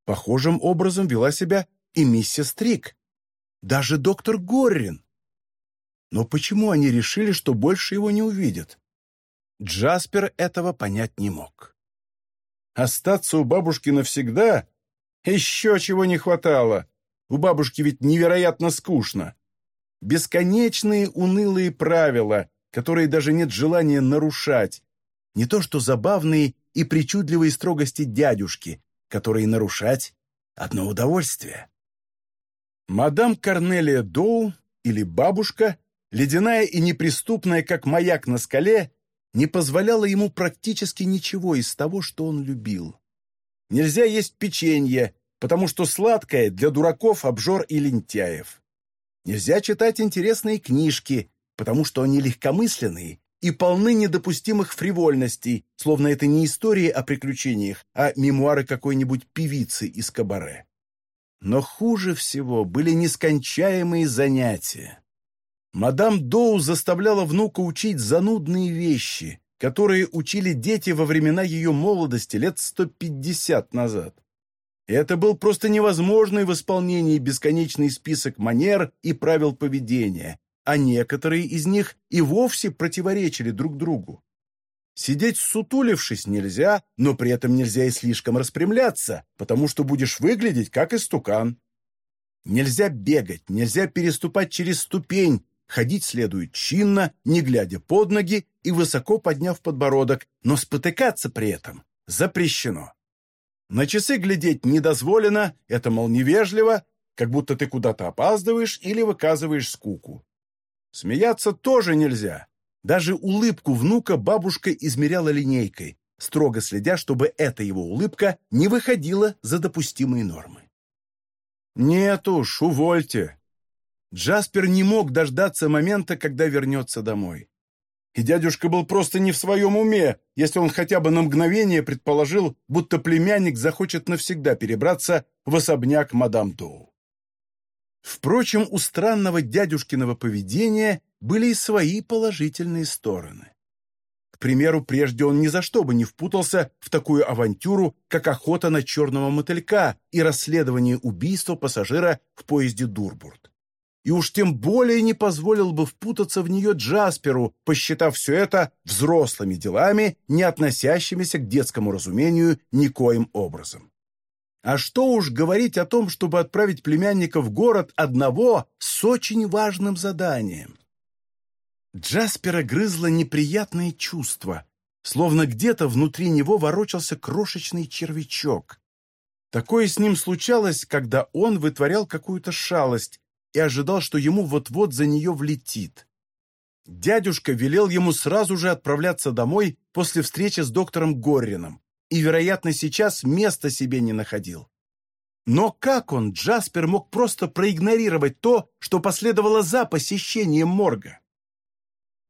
Похожим образом вела себя и миссис Трик, даже доктор Горрин. Но почему они решили, что больше его не увидят? Джаспер этого понять не мог. Остаться у бабушки навсегда? Еще чего не хватало. У бабушки ведь невероятно скучно. Бесконечные унылые правила, которые даже нет желания нарушать. Не то что забавные и причудливые строгости дядюшки, которые нарушать — одно удовольствие. Мадам Корнелия Доу, или бабушка, ледяная и неприступная, как маяк на скале, не позволяла ему практически ничего из того, что он любил. Нельзя есть печенье, потому что сладкое для дураков, обжор и лентяев. Нельзя читать интересные книжки, потому что они легкомысленные и полны недопустимых фривольностей, словно это не истории о приключениях, а мемуары какой-нибудь певицы из кабаре. Но хуже всего были нескончаемые занятия. Мадам Доу заставляла внука учить занудные вещи, которые учили дети во времена ее молодости лет 150 назад. Это был просто невозможный в исполнении бесконечный список манер и правил поведения, а некоторые из них и вовсе противоречили друг другу. Сидеть сутулившись нельзя, но при этом нельзя и слишком распрямляться, потому что будешь выглядеть как истукан. Нельзя бегать, нельзя переступать через ступень, ходить следует чинно, не глядя под ноги и высоко подняв подбородок, но спотыкаться при этом запрещено. На часы глядеть не дозволено, это, мол, невежливо, как будто ты куда-то опаздываешь или выказываешь скуку. Смеяться тоже нельзя. Даже улыбку внука бабушка измеряла линейкой, строго следя, чтобы эта его улыбка не выходила за допустимые нормы. «Нет уж, увольте!» Джаспер не мог дождаться момента, когда вернется домой. И дядюшка был просто не в своем уме, если он хотя бы на мгновение предположил, будто племянник захочет навсегда перебраться в особняк мадам Доу. Впрочем, у странного дядюшкиного поведения были и свои положительные стороны. К примеру, прежде он ни за что бы не впутался в такую авантюру, как охота на черного мотылька и расследование убийства пассажира в поезде Дурбурт. И уж тем более не позволил бы впутаться в нее Джасперу, посчитав все это взрослыми делами, не относящимися к детскому разумению никоим образом. А что уж говорить о том, чтобы отправить племянника в город одного с очень важным заданием. Джаспера грызло неприятное чувство, словно где-то внутри него ворочался крошечный червячок. Такое с ним случалось, когда он вытворял какую-то шалость и ожидал, что ему вот-вот за нее влетит. Дядюшка велел ему сразу же отправляться домой после встречи с доктором Горрином и, вероятно, сейчас места себе не находил. Но как он, Джаспер, мог просто проигнорировать то, что последовало за посещением морга?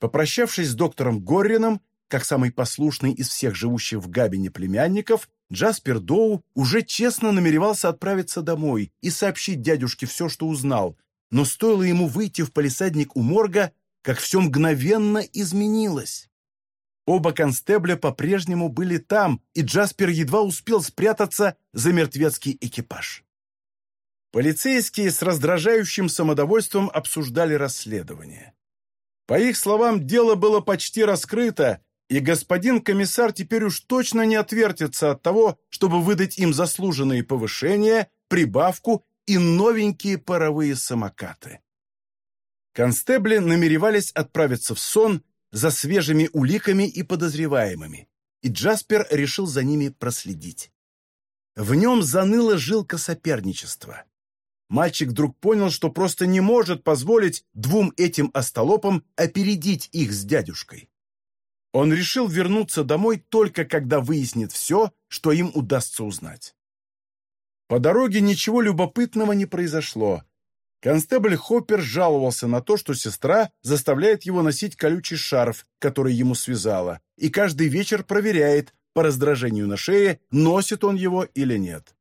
Попрощавшись с доктором Горрином, как самый послушный из всех живущих в Габине племянников, Джаспер Доу уже честно намеревался отправиться домой и сообщить дядюшке все, что узнал, но стоило ему выйти в палисадник у морга, как все мгновенно изменилось. Оба констебля по-прежнему были там, и Джаспер едва успел спрятаться за мертвецкий экипаж. Полицейские с раздражающим самодовольством обсуждали расследование. По их словам, дело было почти раскрыто, и господин комиссар теперь уж точно не отвертится от того, чтобы выдать им заслуженные повышения, прибавку и новенькие паровые самокаты. Констебли намеревались отправиться в сон за свежими уликами и подозреваемыми, и Джаспер решил за ними проследить. В нем заныла жилка соперничества. Мальчик вдруг понял, что просто не может позволить двум этим остолопам опередить их с дядюшкой. Он решил вернуться домой только когда выяснит все, что им удастся узнать. По дороге ничего любопытного не произошло, Констебль Хоппер жаловался на то, что сестра заставляет его носить колючий шарф, который ему связала, и каждый вечер проверяет, по раздражению на шее, носит он его или нет.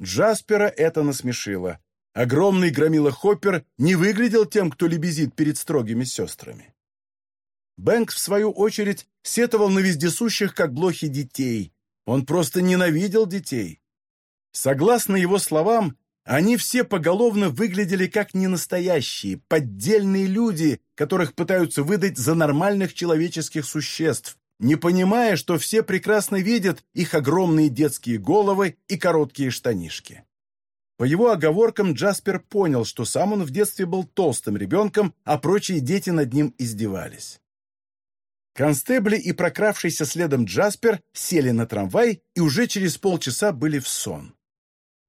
Джаспера это насмешило. Огромный громила Хоппер не выглядел тем, кто лебезит перед строгими сестрами. Бэнк, в свою очередь, сетовал на вездесущих, как блохи детей. Он просто ненавидел детей. Согласно его словам, они все поголовно выглядели как ненастоящие, поддельные люди, которых пытаются выдать за нормальных человеческих существ, не понимая, что все прекрасно видят их огромные детские головы и короткие штанишки. По его оговоркам Джаспер понял, что сам он в детстве был толстым ребенком, а прочие дети над ним издевались. Констебли и прокравшийся следом Джаспер сели на трамвай и уже через полчаса были в сон.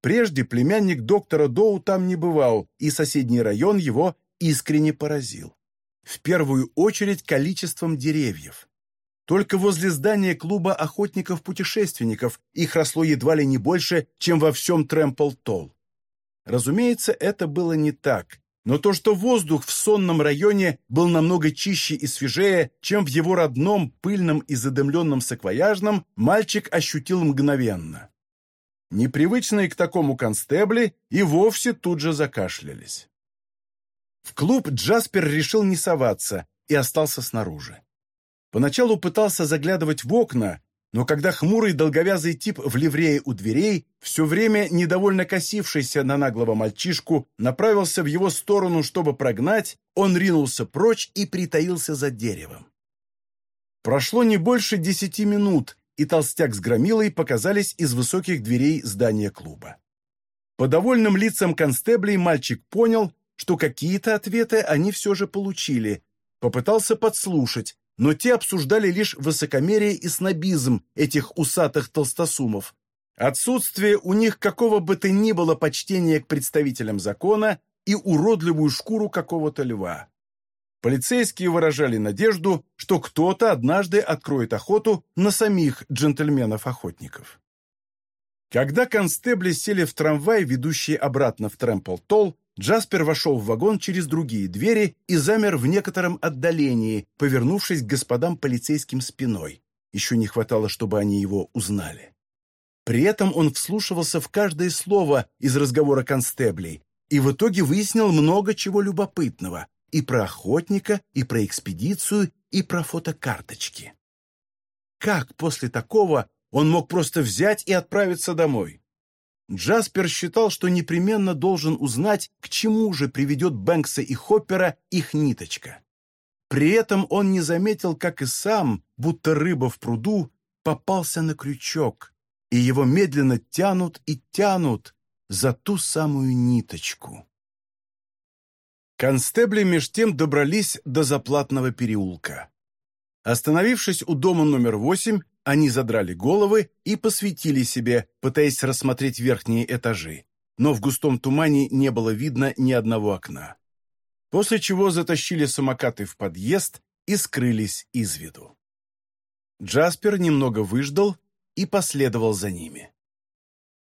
Прежде племянник доктора Доу там не бывал, и соседний район его искренне поразил. В первую очередь количеством деревьев. Только возле здания клуба охотников-путешественников их росло едва ли не больше, чем во всем Трэмпл-Толл. Разумеется, это было не так, но то, что воздух в сонном районе был намного чище и свежее, чем в его родном, пыльном и задымленном саквояжном, мальчик ощутил мгновенно. Непривычные к такому констебли и вовсе тут же закашлялись. В клуб Джаспер решил не соваться и остался снаружи. Поначалу пытался заглядывать в окна, но когда хмурый долговязый тип в ливрее у дверей, все время недовольно косившийся на наглого мальчишку, направился в его сторону, чтобы прогнать, он ринулся прочь и притаился за деревом. Прошло не больше десяти минут, и толстяк с громилой показались из высоких дверей здания клуба. По довольным лицам констеблей мальчик понял, что какие-то ответы они все же получили, попытался подслушать, но те обсуждали лишь высокомерие и снобизм этих усатых толстосумов, отсутствие у них какого бы то ни было почтения к представителям закона и уродливую шкуру какого-то льва. Полицейские выражали надежду, что кто-то однажды откроет охоту на самих джентльменов-охотников. Когда констебли сели в трамвай, ведущий обратно в Трэмпл-Толл, Джаспер вошел в вагон через другие двери и замер в некотором отдалении, повернувшись к господам полицейским спиной. Еще не хватало, чтобы они его узнали. При этом он вслушивался в каждое слово из разговора констеблей и в итоге выяснил много чего любопытного и про охотника, и про экспедицию, и про фотокарточки. Как после такого он мог просто взять и отправиться домой? Джаспер считал, что непременно должен узнать, к чему же приведет Бэнкса и Хоппера их ниточка. При этом он не заметил, как и сам, будто рыба в пруду, попался на крючок, и его медленно тянут и тянут за ту самую ниточку. Констебли меж тем добрались до заплатного переулка. Остановившись у дома номер восемь, они задрали головы и посветили себе, пытаясь рассмотреть верхние этажи, но в густом тумане не было видно ни одного окна. После чего затащили самокаты в подъезд и скрылись из виду. Джаспер немного выждал и последовал за ними.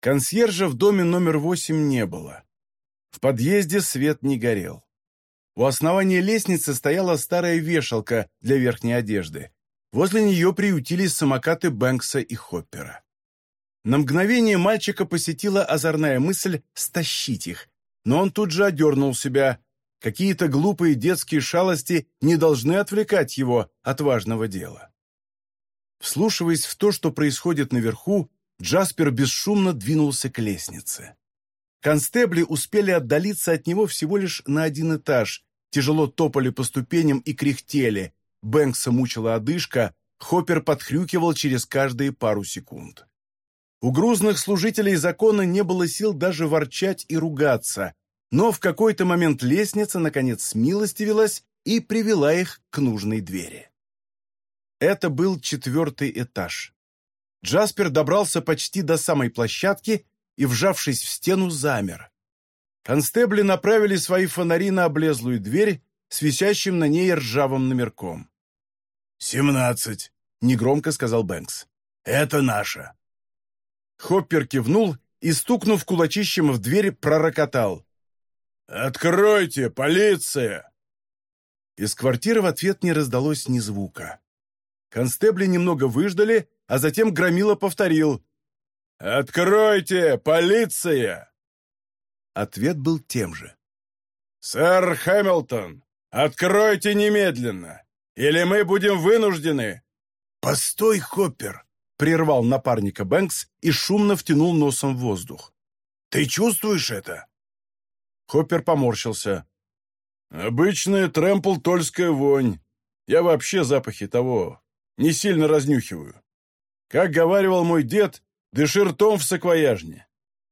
Консьержа в доме номер восемь не было. В подъезде свет не горел. У основания лестницы стояла старая вешалка для верхней одежды, Возле нее приютились самокаты Бэнкса и Хоппера. На мгновение мальчика посетила озорная мысль стащить их, но он тут же одернул себя. Какие-то глупые детские шалости не должны отвлекать его от важного дела. Вслушиваясь в то, что происходит наверху, Джаспер бесшумно двинулся к лестнице. Констебли успели отдалиться от него всего лишь на один этаж, тяжело топали по ступеням и кряхтели, Бэнкса мучила одышка, Хоппер подхрюкивал через каждые пару секунд. У грузных служителей закона не было сил даже ворчать и ругаться, но в какой-то момент лестница, наконец, смилостивилась и привела их к нужной двери. Это был четвертый этаж. Джаспер добрался почти до самой площадки и, вжавшись в стену, замер. Констебли направили свои фонари на облезлую дверь с висящим на ней ржавым номерком. «Семнадцать», — негромко сказал Бэнкс. «Это наша». Хоппер кивнул и, стукнув кулачищем в дверь, пророкотал. «Откройте, полиция!» Из квартиры в ответ не раздалось ни звука. Констебли немного выждали, а затем Громила повторил. «Откройте, полиция!» Ответ был тем же. «Сэр Хэмилтон, откройте немедленно! Или мы будем вынуждены...» «Постой, Хоппер!» — прервал напарника Бэнкс и шумно втянул носом в воздух. «Ты чувствуешь это?» Хоппер поморщился. «Обычная трэмпл-тольская вонь. Я вообще запахи того не сильно разнюхиваю. Как говаривал мой дед, дыши ртом в саквояжне.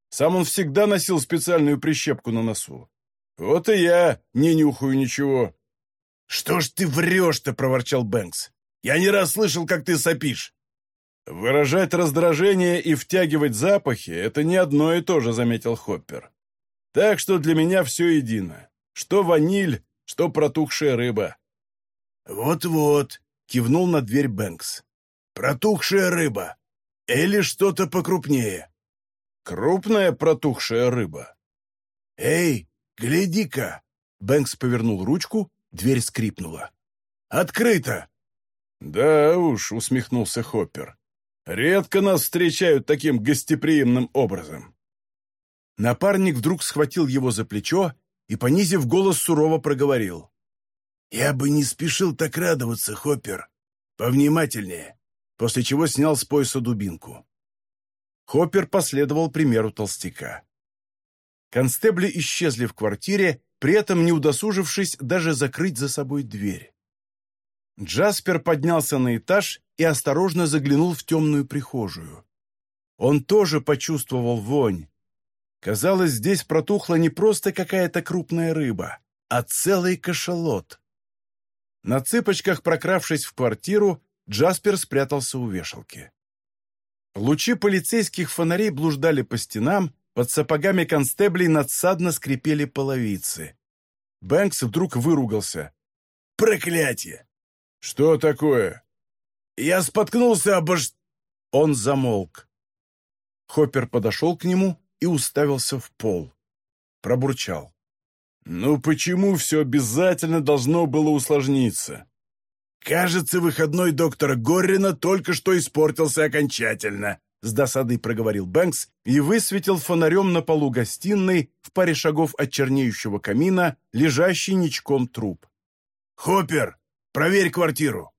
Сам он всегда носил специальную прищепку на носу. Вот и я не нюхаю ничего. «Что ж ты врешь-то?» — проворчал Бэнкс. «Я не раз слышал, как ты сопишь». «Выражать раздражение и втягивать запахи — это не одно и то же», — заметил Хоппер. «Так что для меня все едино. Что ваниль, что протухшая рыба». «Вот-вот», — кивнул на дверь Бэнкс. «Протухшая рыба. Или что-то покрупнее». «Крупная протухшая рыба». «Эй, гляди-ка!» Бэнкс повернул ручку, дверь скрипнула. «Открыто!» «Да уж», — усмехнулся Хоппер. Редко нас встречают таким гостеприимным образом. Напарник вдруг схватил его за плечо и, понизив голос, сурово проговорил. «Я бы не спешил так радоваться, Хоппер. Повнимательнее», после чего снял с пояса дубинку. Хоппер последовал примеру толстяка. Констебли исчезли в квартире, при этом не удосужившись даже закрыть за собой дверь. Джаспер поднялся на этаж и осторожно заглянул в темную прихожую. Он тоже почувствовал вонь. Казалось, здесь протухла не просто какая-то крупная рыба, а целый кашалот. На цыпочках, прокравшись в квартиру, Джаспер спрятался у вешалки. Лучи полицейских фонарей блуждали по стенам, под сапогами констеблей надсадно скрипели половицы. Бэнкс вдруг выругался. «Проклятие! «Что такое?» «Я споткнулся об ож...» Он замолк. Хоппер подошел к нему и уставился в пол. Пробурчал. «Ну почему все обязательно должно было усложниться?» «Кажется, выходной доктора Горрина только что испортился окончательно», с досадой проговорил Бэнкс и высветил фонарем на полу гостиной в паре шагов от чернеющего камина лежащий ничком труп. «Хоппер, Проверь квартиру!»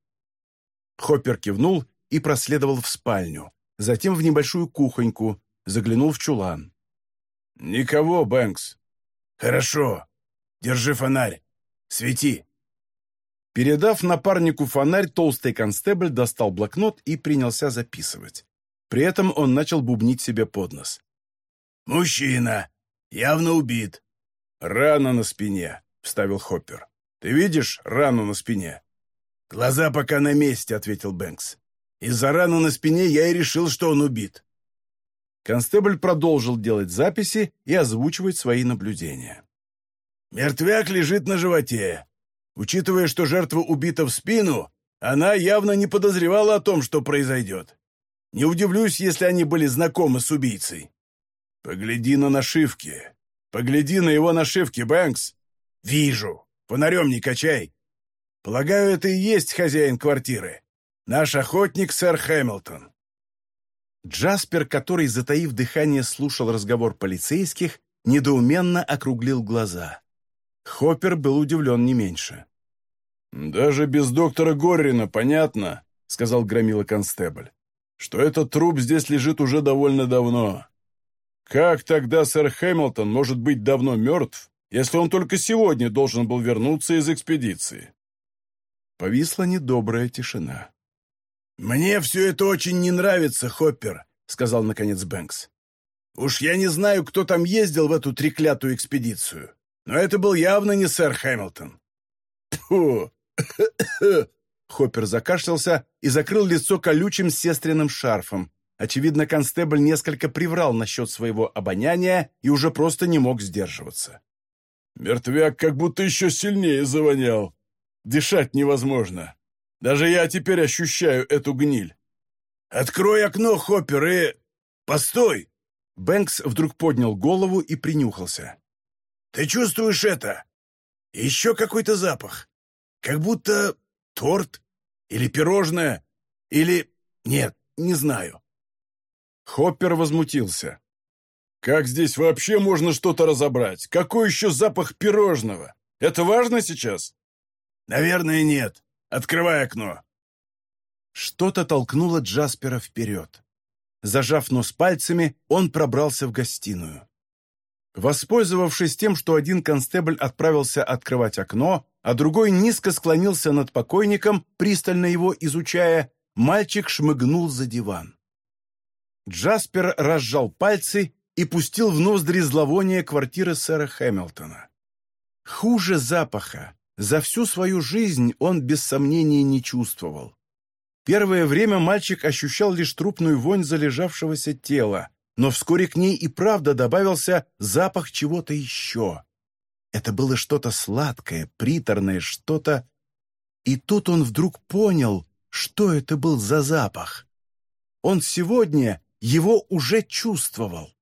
Хоппер кивнул и проследовал в спальню, затем в небольшую кухоньку, заглянул в чулан. «Никого, Бэнкс». «Хорошо. Держи фонарь. Свети». Передав напарнику фонарь, толстый констебль достал блокнот и принялся записывать. При этом он начал бубнить себе под нос. «Мужчина. Явно убит». «Рана на спине», — вставил Хоппер. Ты видишь рану на спине?» «Глаза пока на месте», — ответил Бэнкс. «Из-за раны на спине я и решил, что он убит». Констебль продолжил делать записи и озвучивать свои наблюдения. «Мертвяк лежит на животе. Учитывая, что жертва убита в спину, она явно не подозревала о том, что произойдет. Не удивлюсь, если они были знакомы с убийцей. Погляди на нашивки. Погляди на его нашивки, Бэнкс. Вижу. Фонарем не качай. Полагаю, это и есть хозяин квартиры. Наш охотник, сэр Хэмилтон». Джаспер, который, затаив дыхание, слушал разговор полицейских, недоуменно округлил глаза. Хоппер был удивлен не меньше. «Даже без доктора Горрина понятно», — сказал громила констебль, «что этот труп здесь лежит уже довольно давно. Как тогда сэр Хэмилтон может быть давно мертв, если он только сегодня должен был вернуться из экспедиции?» Повисла недобрая тишина. «Мне все это очень не нравится, Хоппер», — сказал наконец Бэнкс. «Уж я не знаю, кто там ездил в эту треклятую экспедицию, но это был явно не сэр Хэмилтон». «Фу!» [coughs] Хоппер закашлялся и закрыл лицо колючим сестренным шарфом. Очевидно, констебль несколько приврал насчет своего обоняния и уже просто не мог сдерживаться. Мертвяк как будто еще сильнее завонял. Дышать невозможно. Даже я теперь ощущаю эту гниль. «Открой окно, Хоппер, и... Постой!» Бэнкс вдруг поднял голову и принюхался. «Ты чувствуешь это? Еще какой-то запах. Как будто торт или пирожное, или... Нет, не знаю». Хоппер возмутился. Как здесь вообще можно что-то разобрать? Какой еще запах пирожного? Это важно сейчас? Наверное, нет. Открывай окно. Что-то толкнуло Джаспера вперед. Зажав нос пальцами, он пробрался в гостиную. Воспользовавшись тем, что один констебль отправился открывать окно, а другой низко склонился над покойником, пристально его изучая, мальчик шмыгнул за диван. Джаспер разжал пальцы и пустил в ноздри зловоние квартиры сэра Хэмилтона. Хуже запаха за всю свою жизнь он без сомнения не чувствовал. Первое время мальчик ощущал лишь трупную вонь залежавшегося тела, но вскоре к ней и правда добавился запах чего-то еще. Это было что-то сладкое, приторное, что-то... И тут он вдруг понял, что это был за запах. Он сегодня его уже чувствовал.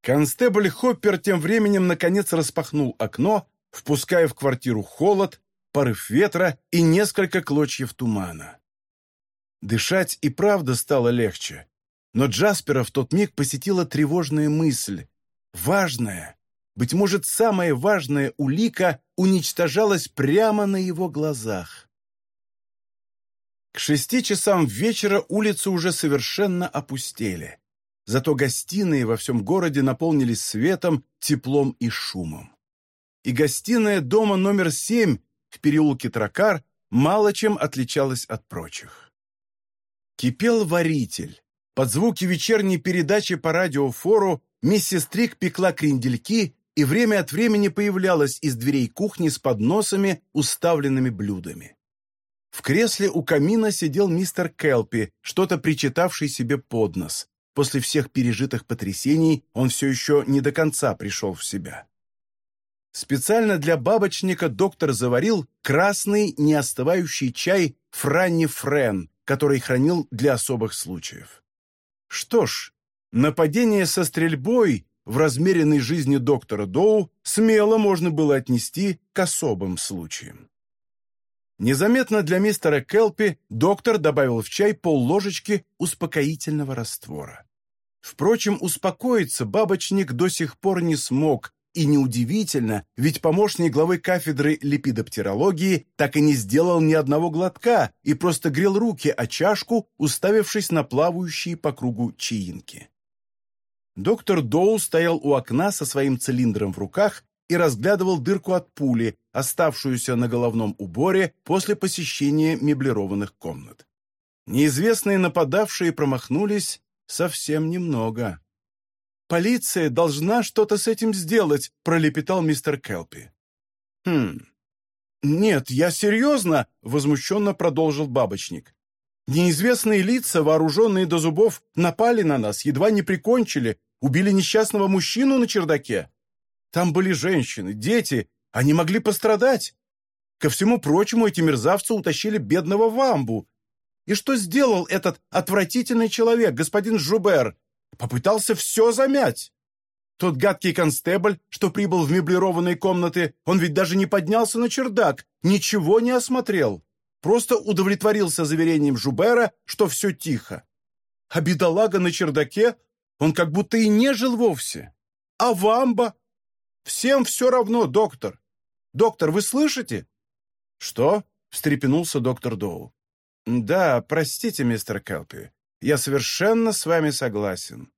Констебль Хоппер тем временем наконец распахнул окно, впуская в квартиру холод, порыв ветра и несколько клочьев тумана. Дышать и правда стало легче, но Джаспера в тот миг посетила тревожная мысль. Важная, быть может, самая важная улика уничтожалась прямо на его глазах. К шести часам вечера улицы уже совершенно опустели. Зато гостиные во всем городе наполнились светом, теплом и шумом. И гостиная дома номер семь в переулке Тракар мало чем отличалась от прочих. Кипел варитель. Под звуки вечерней передачи по радиофору миссис Трик пекла крендельки и время от времени появлялась из дверей кухни с подносами, уставленными блюдами. В кресле у камина сидел мистер Келпи, что-то причитавший себе под нос. После всех пережитых потрясений он все еще не до конца пришел в себя. Специально для бабочника доктор заварил красный неостывающий чай Франни Френ, который хранил для особых случаев. Что ж, нападение со стрельбой в размеренной жизни доктора Доу смело можно было отнести к особым случаям. Незаметно для мистера Келпи доктор добавил в чай полложечки успокоительного раствора. Впрочем, успокоиться бабочник до сих пор не смог, и неудивительно, ведь помощник главы кафедры липидоптерологии так и не сделал ни одного глотка и просто грел руки о чашку, уставившись на плавающие по кругу чаинки. Доктор Доу стоял у окна со своим цилиндром в руках и разглядывал дырку от пули, оставшуюся на головном уборе после посещения меблированных комнат. Неизвестные нападавшие промахнулись совсем немного. «Полиция должна что-то с этим сделать», — пролепетал мистер Келпи. «Хм... Нет, я серьезно», — возмущенно продолжил бабочник. «Неизвестные лица, вооруженные до зубов, напали на нас, едва не прикончили, убили несчастного мужчину на чердаке. Там были женщины, дети, они могли пострадать. Ко всему прочему, эти мерзавцы утащили бедного Вамбу. И что сделал этот отвратительный человек, господин Жубер? Попытался все замять. Тот гадкий констебль, что прибыл в меблированные комнаты, он ведь даже не поднялся на чердак, ничего не осмотрел. Просто удовлетворился заверением Жубера, что все тихо. А бедолага на чердаке, он как будто и не жил вовсе. А Вамба? Всем все равно, доктор. Доктор, вы слышите?» «Что?» — встрепенулся доктор Доу. «Да, простите, мистер Келпи, я совершенно с вами согласен».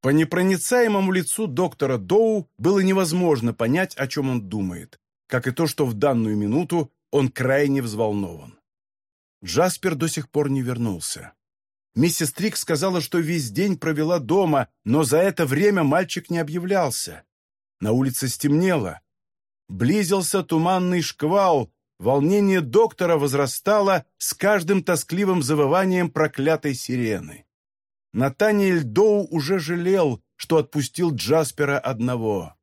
По непроницаемому лицу доктора Доу было невозможно понять, о чем он думает, как и то, что в данную минуту он крайне взволнован. Джаспер до сих пор не вернулся. Миссис Трик сказала, что весь день провела дома, но за это время мальчик не объявлялся. На улице стемнело. Близился туманный шквал, волнение доктора возрастало с каждым тоскливым завыванием проклятой сирены. Натаниэль Доу уже жалел, что отпустил Джаспера одного.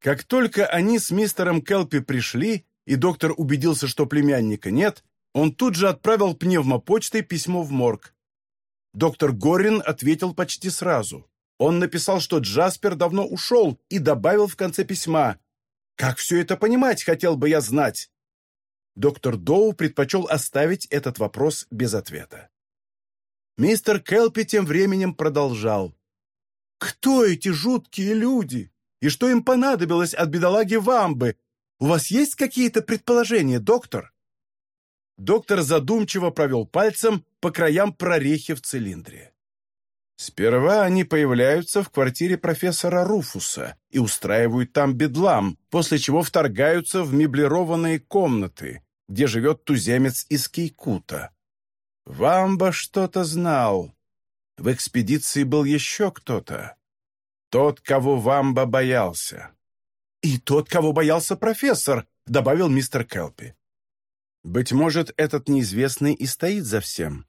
Как только они с мистером Келпи пришли, и доктор убедился, что племянника нет, он тут же отправил пневмопочтой письмо в морг. Доктор Горин ответил почти сразу. Он написал, что Джаспер давно ушел, и добавил в конце письма «Как все это понимать, хотел бы я знать?» Доктор Доу предпочел оставить этот вопрос без ответа. Мистер Келпи тем временем продолжал. «Кто эти жуткие люди? И что им понадобилось от бедолаги Вамбы? У вас есть какие-то предположения, доктор?» Доктор задумчиво провел пальцем по краям прорехи в цилиндре. Сперва они появляются в квартире профессора Руфуса и устраивают там бедлам, после чего вторгаются в меблированные комнаты, где живет туземец из Кейкута. Вамба что-то знал. В экспедиции был еще кто-то. Тот, кого Вамба боялся. «И тот, кого боялся профессор», — добавил мистер Келпи. Быть может, этот неизвестный и стоит за всем.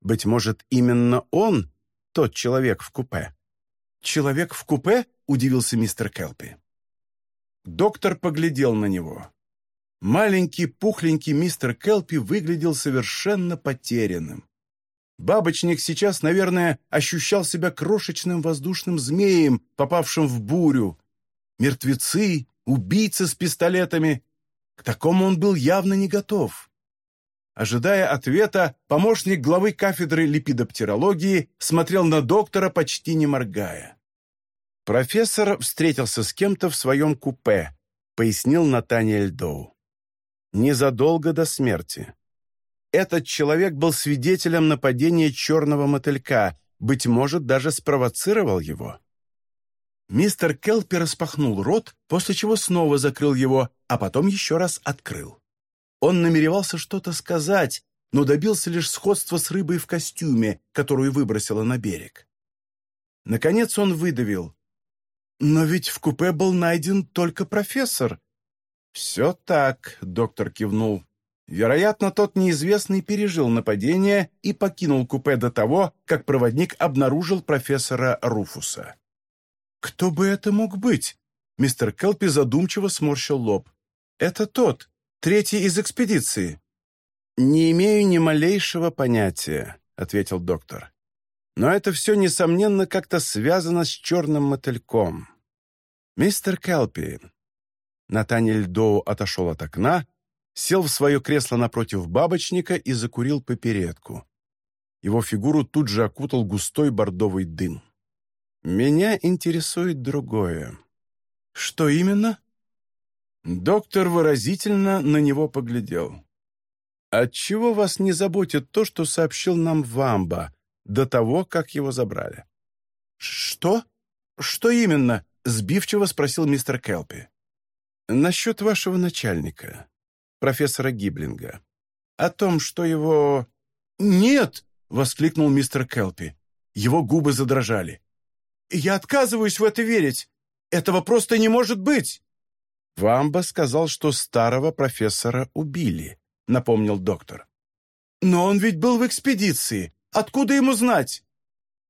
Быть может, именно он тот человек в купе. «Человек в купе?» — удивился мистер Келпи. Доктор поглядел на него. Маленький, пухленький мистер Келпи выглядел совершенно потерянным. Бабочник сейчас, наверное, ощущал себя крошечным воздушным змеем, попавшим в бурю. Мертвецы, убийцы с пистолетами. К такому он был явно не готов. Ожидая ответа, помощник главы кафедры липидоптерологии смотрел на доктора, почти не моргая. «Профессор встретился с кем-то в своем купе», — пояснил Натаниэль Доу. «Незадолго до смерти. Этот человек был свидетелем нападения черного мотылька, быть может, даже спровоцировал его». Мистер Келпи распахнул рот, после чего снова закрыл его, а потом еще раз открыл. Он намеревался что-то сказать, но добился лишь сходства с рыбой в костюме, которую выбросила на берег. Наконец он выдавил. «Но ведь в купе был найден только профессор». «Все так», — доктор кивнул. Вероятно, тот неизвестный пережил нападение и покинул купе до того, как проводник обнаружил профессора Руфуса. «Кто бы это мог быть?» Мистер Келпи задумчиво сморщил лоб. «Это тот, Третий из экспедиции». «Не имею ни малейшего понятия», — ответил доктор. «Но это все, несомненно, как-то связано с черным мотыльком. Мистер Келпи». Натаниэль Доу отошел от окна, сел в свое кресло напротив бабочника и закурил попередку. Его фигуру тут же окутал густой бордовый дым. «Меня интересует другое». «Что именно?» Доктор выразительно на него поглядел. «Отчего вас не заботит то, что сообщил нам Вамба до того, как его забрали?» «Что? Что именно?» — сбивчиво спросил мистер Келпи. «Насчет вашего начальника, профессора Гиблинга. О том, что его...» «Нет!» — воскликнул мистер Келпи. Его губы задрожали. «Я отказываюсь в это верить! Этого просто не может быть!» «Вамба сказал, что старого профессора убили», — напомнил доктор. «Но он ведь был в экспедиции. Откуда ему знать?»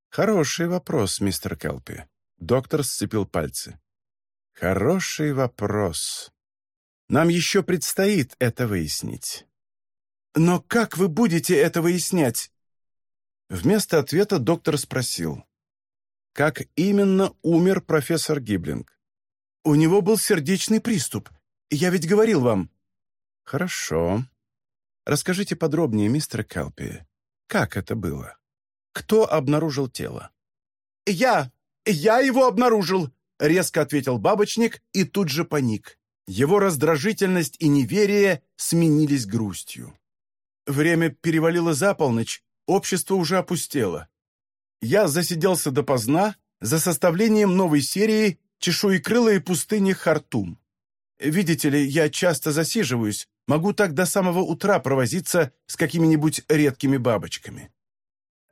«Хороший вопрос, мистер Келпи». Доктор сцепил пальцы. «Хороший вопрос. Нам еще предстоит это выяснить». «Но как вы будете это выяснять?» Вместо ответа доктор спросил. «Как именно умер профессор Гиблинг?» У него был сердечный приступ. Я ведь говорил вам». «Хорошо. Расскажите подробнее, мистер Келпи. Как это было? Кто обнаружил тело?» «Я! Я его обнаружил!» — резко ответил бабочник и тут же паник. Его раздражительность и неверие сменились грустью. Время перевалило за полночь, общество уже опустело. Я засиделся допоздна за составлением новой серии чешуекрылые пустыни Хартум. Видите ли, я часто засиживаюсь, могу так до самого утра провозиться с какими-нибудь редкими бабочками.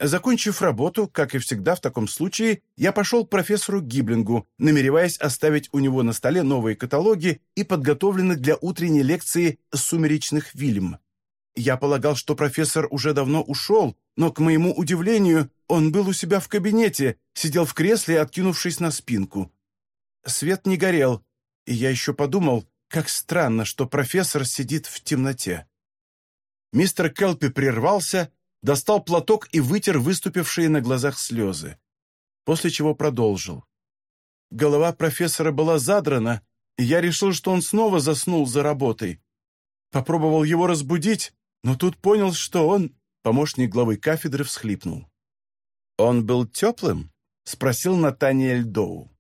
Закончив работу, как и всегда в таком случае, я пошел к профессору Гиблингу, намереваясь оставить у него на столе новые каталоги и подготовлены для утренней лекции «Сумеречных вильм». Я полагал, что профессор уже давно ушел, но, к моему удивлению, он был у себя в кабинете, сидел в кресле, откинувшись на спинку. Свет не горел, и я еще подумал, как странно, что профессор сидит в темноте. Мистер Келпи прервался, достал платок и вытер выступившие на глазах слезы, после чего продолжил. Голова профессора была задрана, и я решил, что он снова заснул за работой. Попробовал его разбудить, но тут понял, что он... Помощник главы кафедры всхлипнул. «Он был теплым?» — спросил Натаниэль Доу.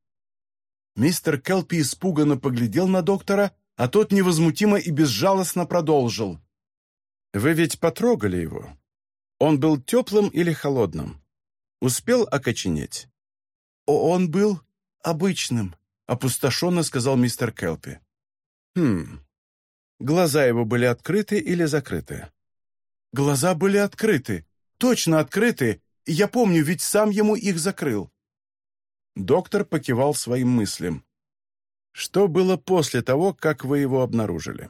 Мистер Келпи испуганно поглядел на доктора, а тот невозмутимо и безжалостно продолжил. «Вы ведь потрогали его? Он был теплым или холодным? Успел окоченеть?» «Он был обычным», — опустошенно сказал мистер Келпи. «Хм. Глаза его были открыты или закрыты?» «Глаза были открыты. Точно открыты. Я помню, ведь сам ему их закрыл. Доктор покивал своим мыслям. Что было после того, как вы его обнаружили?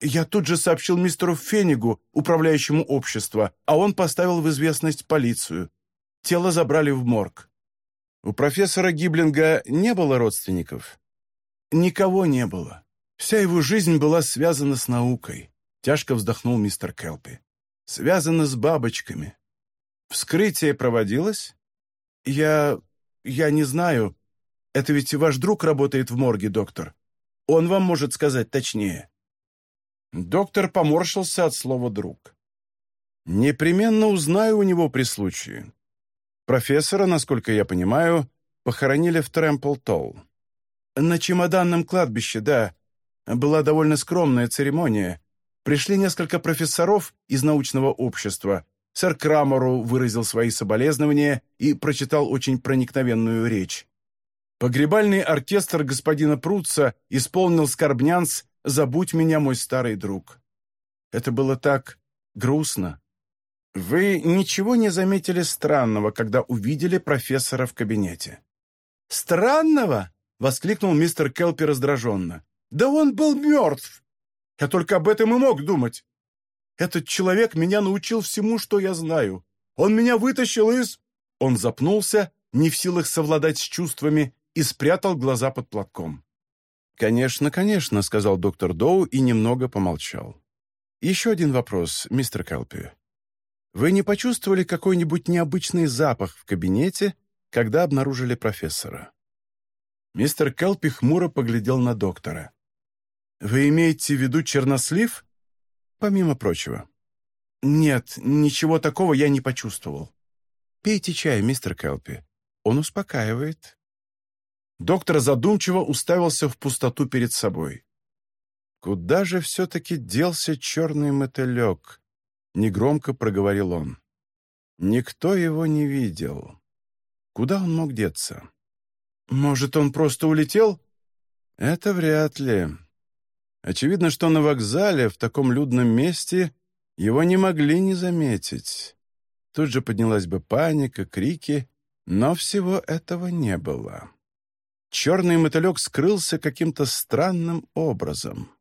Я тут же сообщил мистеру Фенигу, управляющему общества, а он поставил в известность полицию. Тело забрали в морг. У профессора Гиблинга не было родственников? Никого не было. Вся его жизнь была связана с наукой. Тяжко вздохнул мистер Келпи. Связана с бабочками. Вскрытие проводилось? Я... я не знаю. Это ведь ваш друг работает в морге, доктор. Он вам может сказать точнее. Доктор поморщился от слова «друг». «Непременно узнаю у него при случае. Профессора, насколько я понимаю, похоронили в Трэмпл-Толл». «На чемоданном кладбище, да. Была довольно скромная церемония. Пришли несколько профессоров из научного общества. Сэр Крамору выразил свои соболезнования и прочитал очень проникновенную речь. Погребальный оркестр господина Пруца исполнил скорбнянс забудь меня, мой старый друг. Это было так грустно. Вы ничего не заметили странного, когда увидели профессора в кабинете? «Странного?» — воскликнул мистер Келпи раздраженно. «Да он был мертв! Я только об этом и мог думать. Этот человек меня научил всему, что я знаю. Он меня вытащил из...» Он запнулся, не в силах совладать с чувствами, и спрятал глаза под платком. «Конечно, конечно», — сказал доктор Доу и немного помолчал. «Еще один вопрос, мистер Келпи. Вы не почувствовали какой-нибудь необычный запах в кабинете, когда обнаружили профессора?» Мистер Келпи хмуро поглядел на доктора. «Вы имеете в виду чернослив?» «Помимо прочего». «Нет, ничего такого я не почувствовал». «Пейте чай, мистер Келпи. Он успокаивает». Доктор задумчиво уставился в пустоту перед собой. «Куда же все-таки делся черный мотылек?» — негромко проговорил он. «Никто его не видел. Куда он мог деться?» «Может, он просто улетел?» «Это вряд ли. Очевидно, что на вокзале, в таком людном месте, его не могли не заметить. Тут же поднялась бы паника, крики, но всего этого не было» черный мотылек скрылся каким-то странным образом.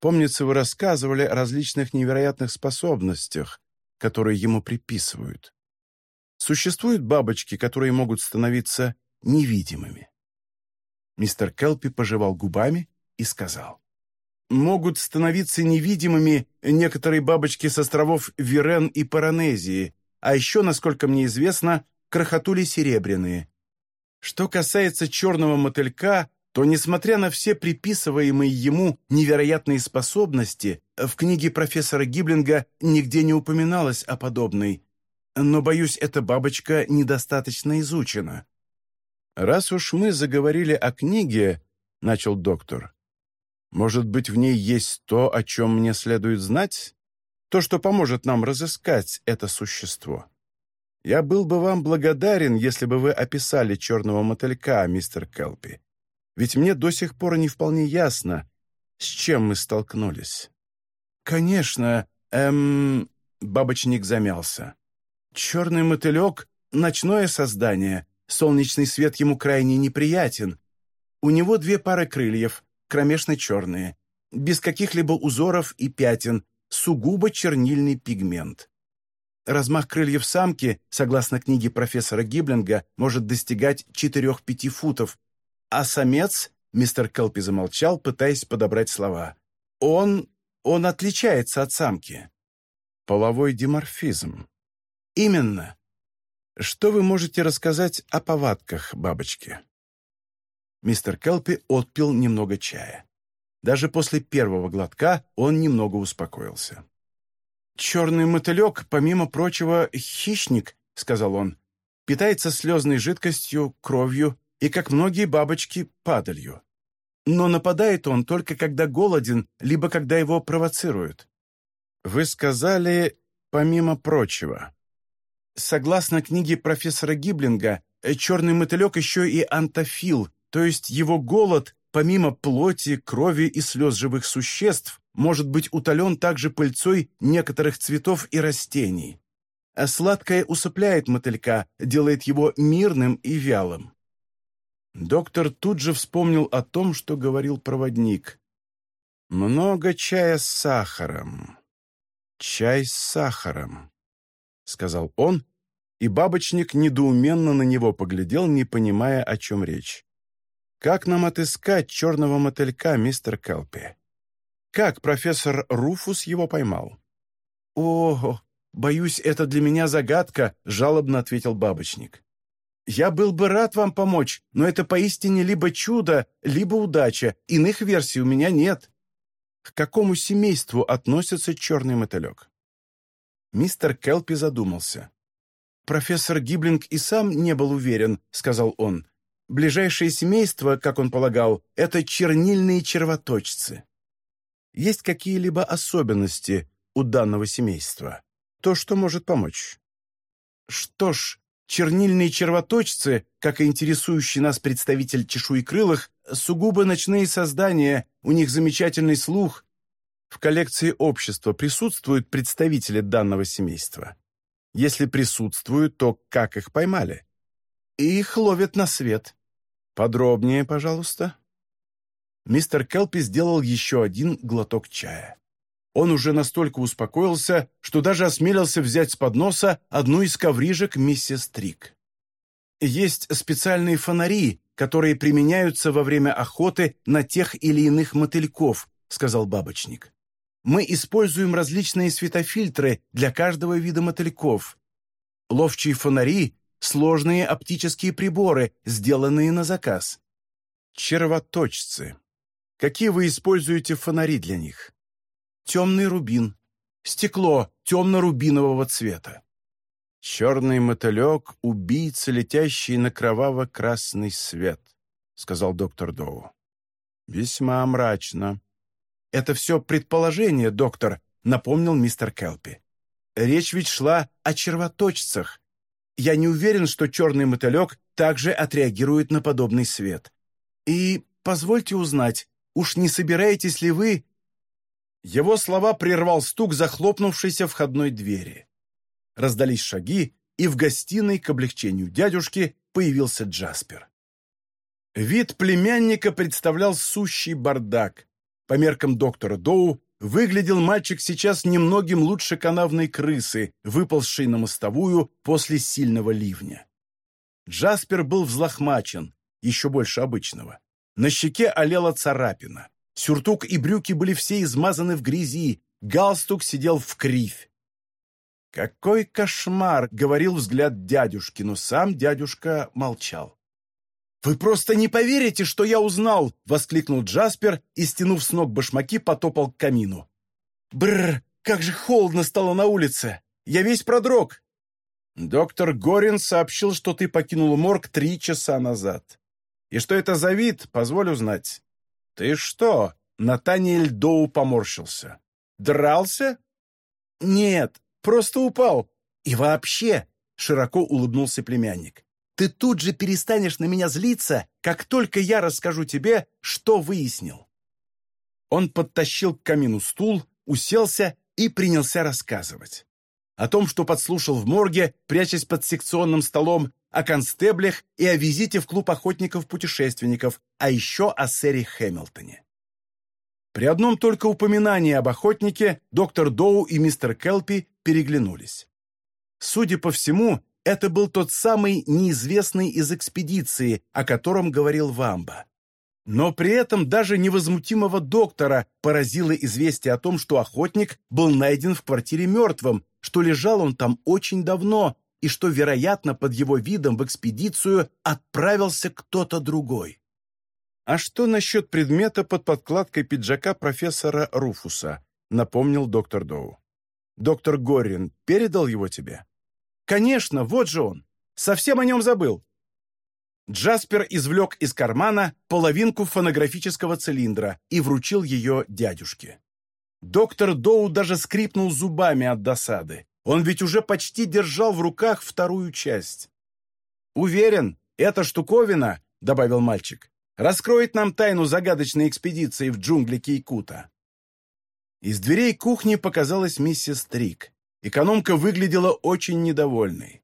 Помнится, вы рассказывали о различных невероятных способностях, которые ему приписывают. Существуют бабочки, которые могут становиться невидимыми. Мистер Келпи пожевал губами и сказал. «Могут становиться невидимыми некоторые бабочки с островов Вирен и Паранезии, а еще, насколько мне известно, крохотули серебряные. Что касается черного мотылька, то, несмотря на все приписываемые ему невероятные способности, в книге профессора Гиблинга нигде не упоминалось о подобной. Но, боюсь, эта бабочка недостаточно изучена. «Раз уж мы заговорили о книге», — начал доктор, «может быть, в ней есть то, о чем мне следует знать? То, что поможет нам разыскать это существо?» Я был бы вам благодарен, если бы вы описали черного мотылька, мистер Келпи. Ведь мне до сих пор не вполне ясно, с чем мы столкнулись». «Конечно, эм...» — бабочник замялся. «Черный мотылек — ночное создание. Солнечный свет ему крайне неприятен. У него две пары крыльев, кромешно черные, без каких-либо узоров и пятен, сугубо чернильный пигмент. Размах крыльев самки, согласно книге профессора Гиблинга, может достигать 4-5 футов, а самец, мистер Келпи замолчал, пытаясь подобрать слова, он... он отличается от самки. Половой диморфизм. Именно. Что вы можете рассказать о повадках бабочки? Мистер Келпи отпил немного чая. Даже после первого глотка он немного успокоился. «Черный мотылек, помимо прочего, хищник», — сказал он. «Питается слезной жидкостью, кровью и, как многие бабочки, падалью. Но нападает он только когда голоден, либо когда его провоцируют». «Вы сказали, помимо прочего». Согласно книге профессора Гиблинга, черный мотылек еще и антофил, то есть его голод, помимо плоти, крови и слез живых существ, может быть утолен также пыльцой некоторых цветов и растений. А сладкое усыпляет мотылька, делает его мирным и вялым. Доктор тут же вспомнил о том, что говорил проводник. «Много чая с сахаром. Чай с сахаром», — сказал он, и бабочник недоуменно на него поглядел, не понимая, о чем речь. «Как нам отыскать черного мотылька, мистер Келпи? Как профессор Руфус его поймал?» «О, боюсь, это для меня загадка», — жалобно ответил бабочник. «Я был бы рад вам помочь, но это поистине либо чудо, либо удача. Иных версий у меня нет». К какому семейству относится черный мотылек? Мистер Келпи задумался. «Профессор Гиблинг и сам не был уверен», — сказал он. «Ближайшее семейство, как он полагал, это чернильные червоточцы. Есть какие-либо особенности у данного семейства? То, что может помочь?» «Что ж, чернильные червоточцы, как и интересующий нас представитель чешуекрылых, сугубо ночные создания, у них замечательный слух. В коллекции общества присутствуют представители данного семейства. Если присутствуют, то как их поймали? Их ловят на свет. Подробнее, пожалуйста. Мистер Келпи сделал еще один глоток чая. Он уже настолько успокоился, что даже осмелился взять с подноса одну из коврижек миссис Трик. Есть специальные фонари, которые применяются во время охоты на тех или иных мотыльков», — сказал бабочник. «Мы используем различные светофильтры для каждого вида мотыльков. Ловчие фонари — сложные оптические приборы, сделанные на заказ. Червоточцы. Какие вы используете фонари для них? Темный рубин. Стекло темно-рубинового цвета. «Черный мотылек — убийца, летящий на кроваво-красный свет», — сказал доктор Доу. «Весьма мрачно». «Это все предположение, доктор», — напомнил мистер Келпи. «Речь ведь шла о червоточцах. Я не уверен, что черный мотылек также отреагирует на подобный свет. И позвольте узнать, уж не собираетесь ли вы...» Его слова прервал стук захлопнувшейся входной двери. Раздались шаги, и в гостиной к облегчению дядюшки появился Джаспер. Вид племянника представлял сущий бардак. По меркам доктора Доу выглядел мальчик сейчас немногим лучше канавной крысы, выползшей на мостовую после сильного ливня. Джаспер был взлохмачен, еще больше обычного. На щеке олела царапина. Сюртук и брюки были все измазаны в грязи, галстук сидел в кривь. «Какой кошмар!» — говорил взгляд дядюшки, но сам дядюшка молчал. «Вы просто не поверите, что я узнал!» — воскликнул Джаспер и, стянув с ног башмаки, потопал к камину. «Бррр, как же холодно стало на улице! Я весь продрог!» «Доктор Горин сообщил, что ты покинул морг три часа назад. И что это за вид, позволю знать». «Ты что?» — Натаниэль Доу поморщился. «Дрался?» «Нет, Просто упал. И вообще, широко улыбнулся племянник, ты тут же перестанешь на меня злиться, как только я расскажу тебе, что выяснил. Он подтащил к камину стул, уселся и принялся рассказывать. О том, что подслушал в морге, прячась под секционным столом, о констеблях и о визите в клуб охотников-путешественников, а еще о сэре Хэмилтоне. При одном только упоминании об охотнике доктор Доу и мистер Келпи переглянулись. Судя по всему, это был тот самый неизвестный из экспедиции, о котором говорил Вамба. Но при этом даже невозмутимого доктора поразило известие о том, что охотник был найден в квартире мертвым, что лежал он там очень давно и что, вероятно, под его видом в экспедицию отправился кто-то другой. «А что насчет предмета под подкладкой пиджака профессора Руфуса?» — напомнил доктор Доу. «Доктор Горин передал его тебе?» «Конечно, вот же он! Совсем о нем забыл!» Джаспер извлек из кармана половинку фонографического цилиндра и вручил ее дядюшке. Доктор Доу даже скрипнул зубами от досады. Он ведь уже почти держал в руках вторую часть. «Уверен, эта штуковина, — добавил мальчик, раскроет нам тайну загадочной экспедиции в джунгли Кейкута. Из дверей кухни показалась миссис Трик. Экономка выглядела очень недовольной.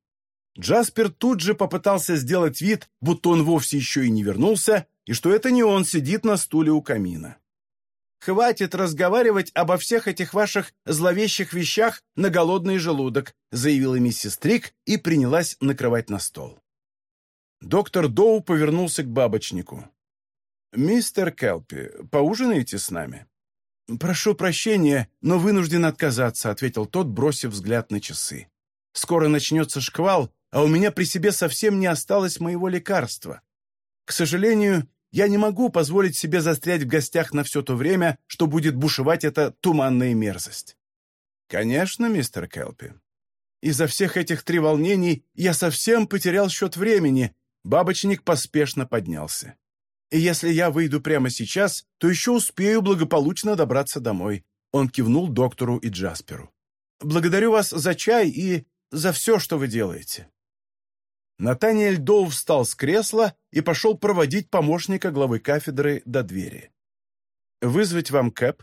Джаспер тут же попытался сделать вид, будто он вовсе еще и не вернулся, и что это не он сидит на стуле у камина. «Хватит разговаривать обо всех этих ваших зловещих вещах на голодный желудок», заявила миссис Трик и принялась накрывать на стол. Доктор Доу повернулся к бабочнику. «Мистер Келпи, поужинаете с нами?» «Прошу прощения, но вынужден отказаться», — ответил тот, бросив взгляд на часы. «Скоро начнется шквал, а у меня при себе совсем не осталось моего лекарства. К сожалению, я не могу позволить себе застрять в гостях на все то время, что будет бушевать эта туманная мерзость». «Конечно, мистер Келпи. Из-за всех этих треволнений я совсем потерял счет времени», — бабочник поспешно поднялся. И если я выйду прямо сейчас, то еще успею благополучно добраться домой». Он кивнул доктору и Джасперу. «Благодарю вас за чай и за все, что вы делаете». Натаниэль Доу встал с кресла и пошел проводить помощника главы кафедры до двери. «Вызвать вам Кэп?»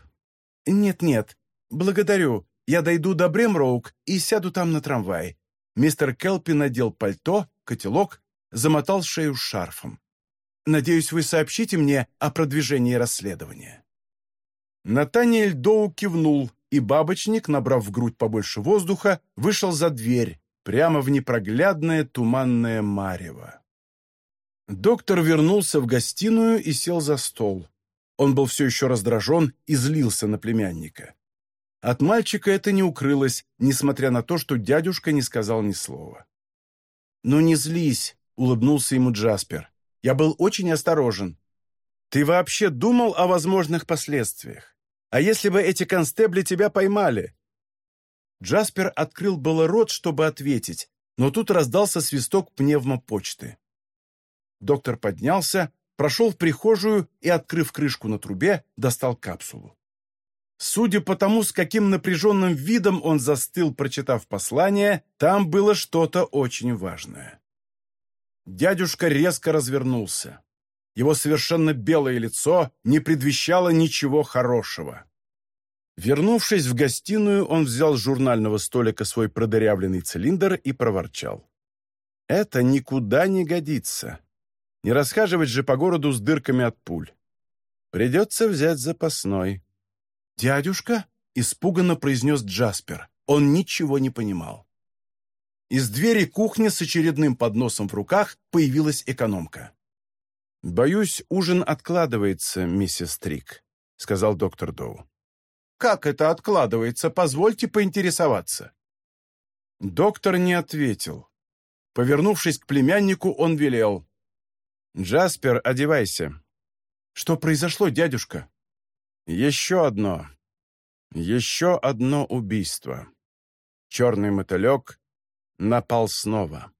«Нет-нет, благодарю. Я дойду до Бремроук и сяду там на трамвай». Мистер Келпи надел пальто, котелок, замотал шею шарфом. Надеюсь, вы сообщите мне о продвижении расследования». Натаниэль Доу кивнул, и бабочник, набрав в грудь побольше воздуха, вышел за дверь, прямо в непроглядное туманное марево. Доктор вернулся в гостиную и сел за стол. Он был все еще раздражен и злился на племянника. От мальчика это не укрылось, несмотря на то, что дядюшка не сказал ни слова. «Ну не злись», — улыбнулся ему Джаспер. Я был очень осторожен. Ты вообще думал о возможных последствиях? А если бы эти констебли тебя поймали?» Джаспер открыл было рот, чтобы ответить, но тут раздался свисток пневмопочты. Доктор поднялся, прошел в прихожую и, открыв крышку на трубе, достал капсулу. Судя по тому, с каким напряженным видом он застыл, прочитав послание, там было что-то очень важное. Дядюшка резко развернулся. Его совершенно белое лицо не предвещало ничего хорошего. Вернувшись в гостиную, он взял с журнального столика свой продырявленный цилиндр и проворчал. «Это никуда не годится. Не расхаживать же по городу с дырками от пуль. Придется взять запасной». «Дядюшка?» — испуганно произнес Джаспер. Он ничего не понимал. Из двери кухни с очередным подносом в руках появилась экономка. «Боюсь, ужин откладывается, миссис Трик», — сказал доктор Доу. «Как это откладывается? Позвольте поинтересоваться». Доктор не ответил. Повернувшись к племяннику, он велел. «Джаспер, одевайся». «Что произошло, дядюшка?» «Еще одно. Еще одно убийство. Черный мотылек напал снова.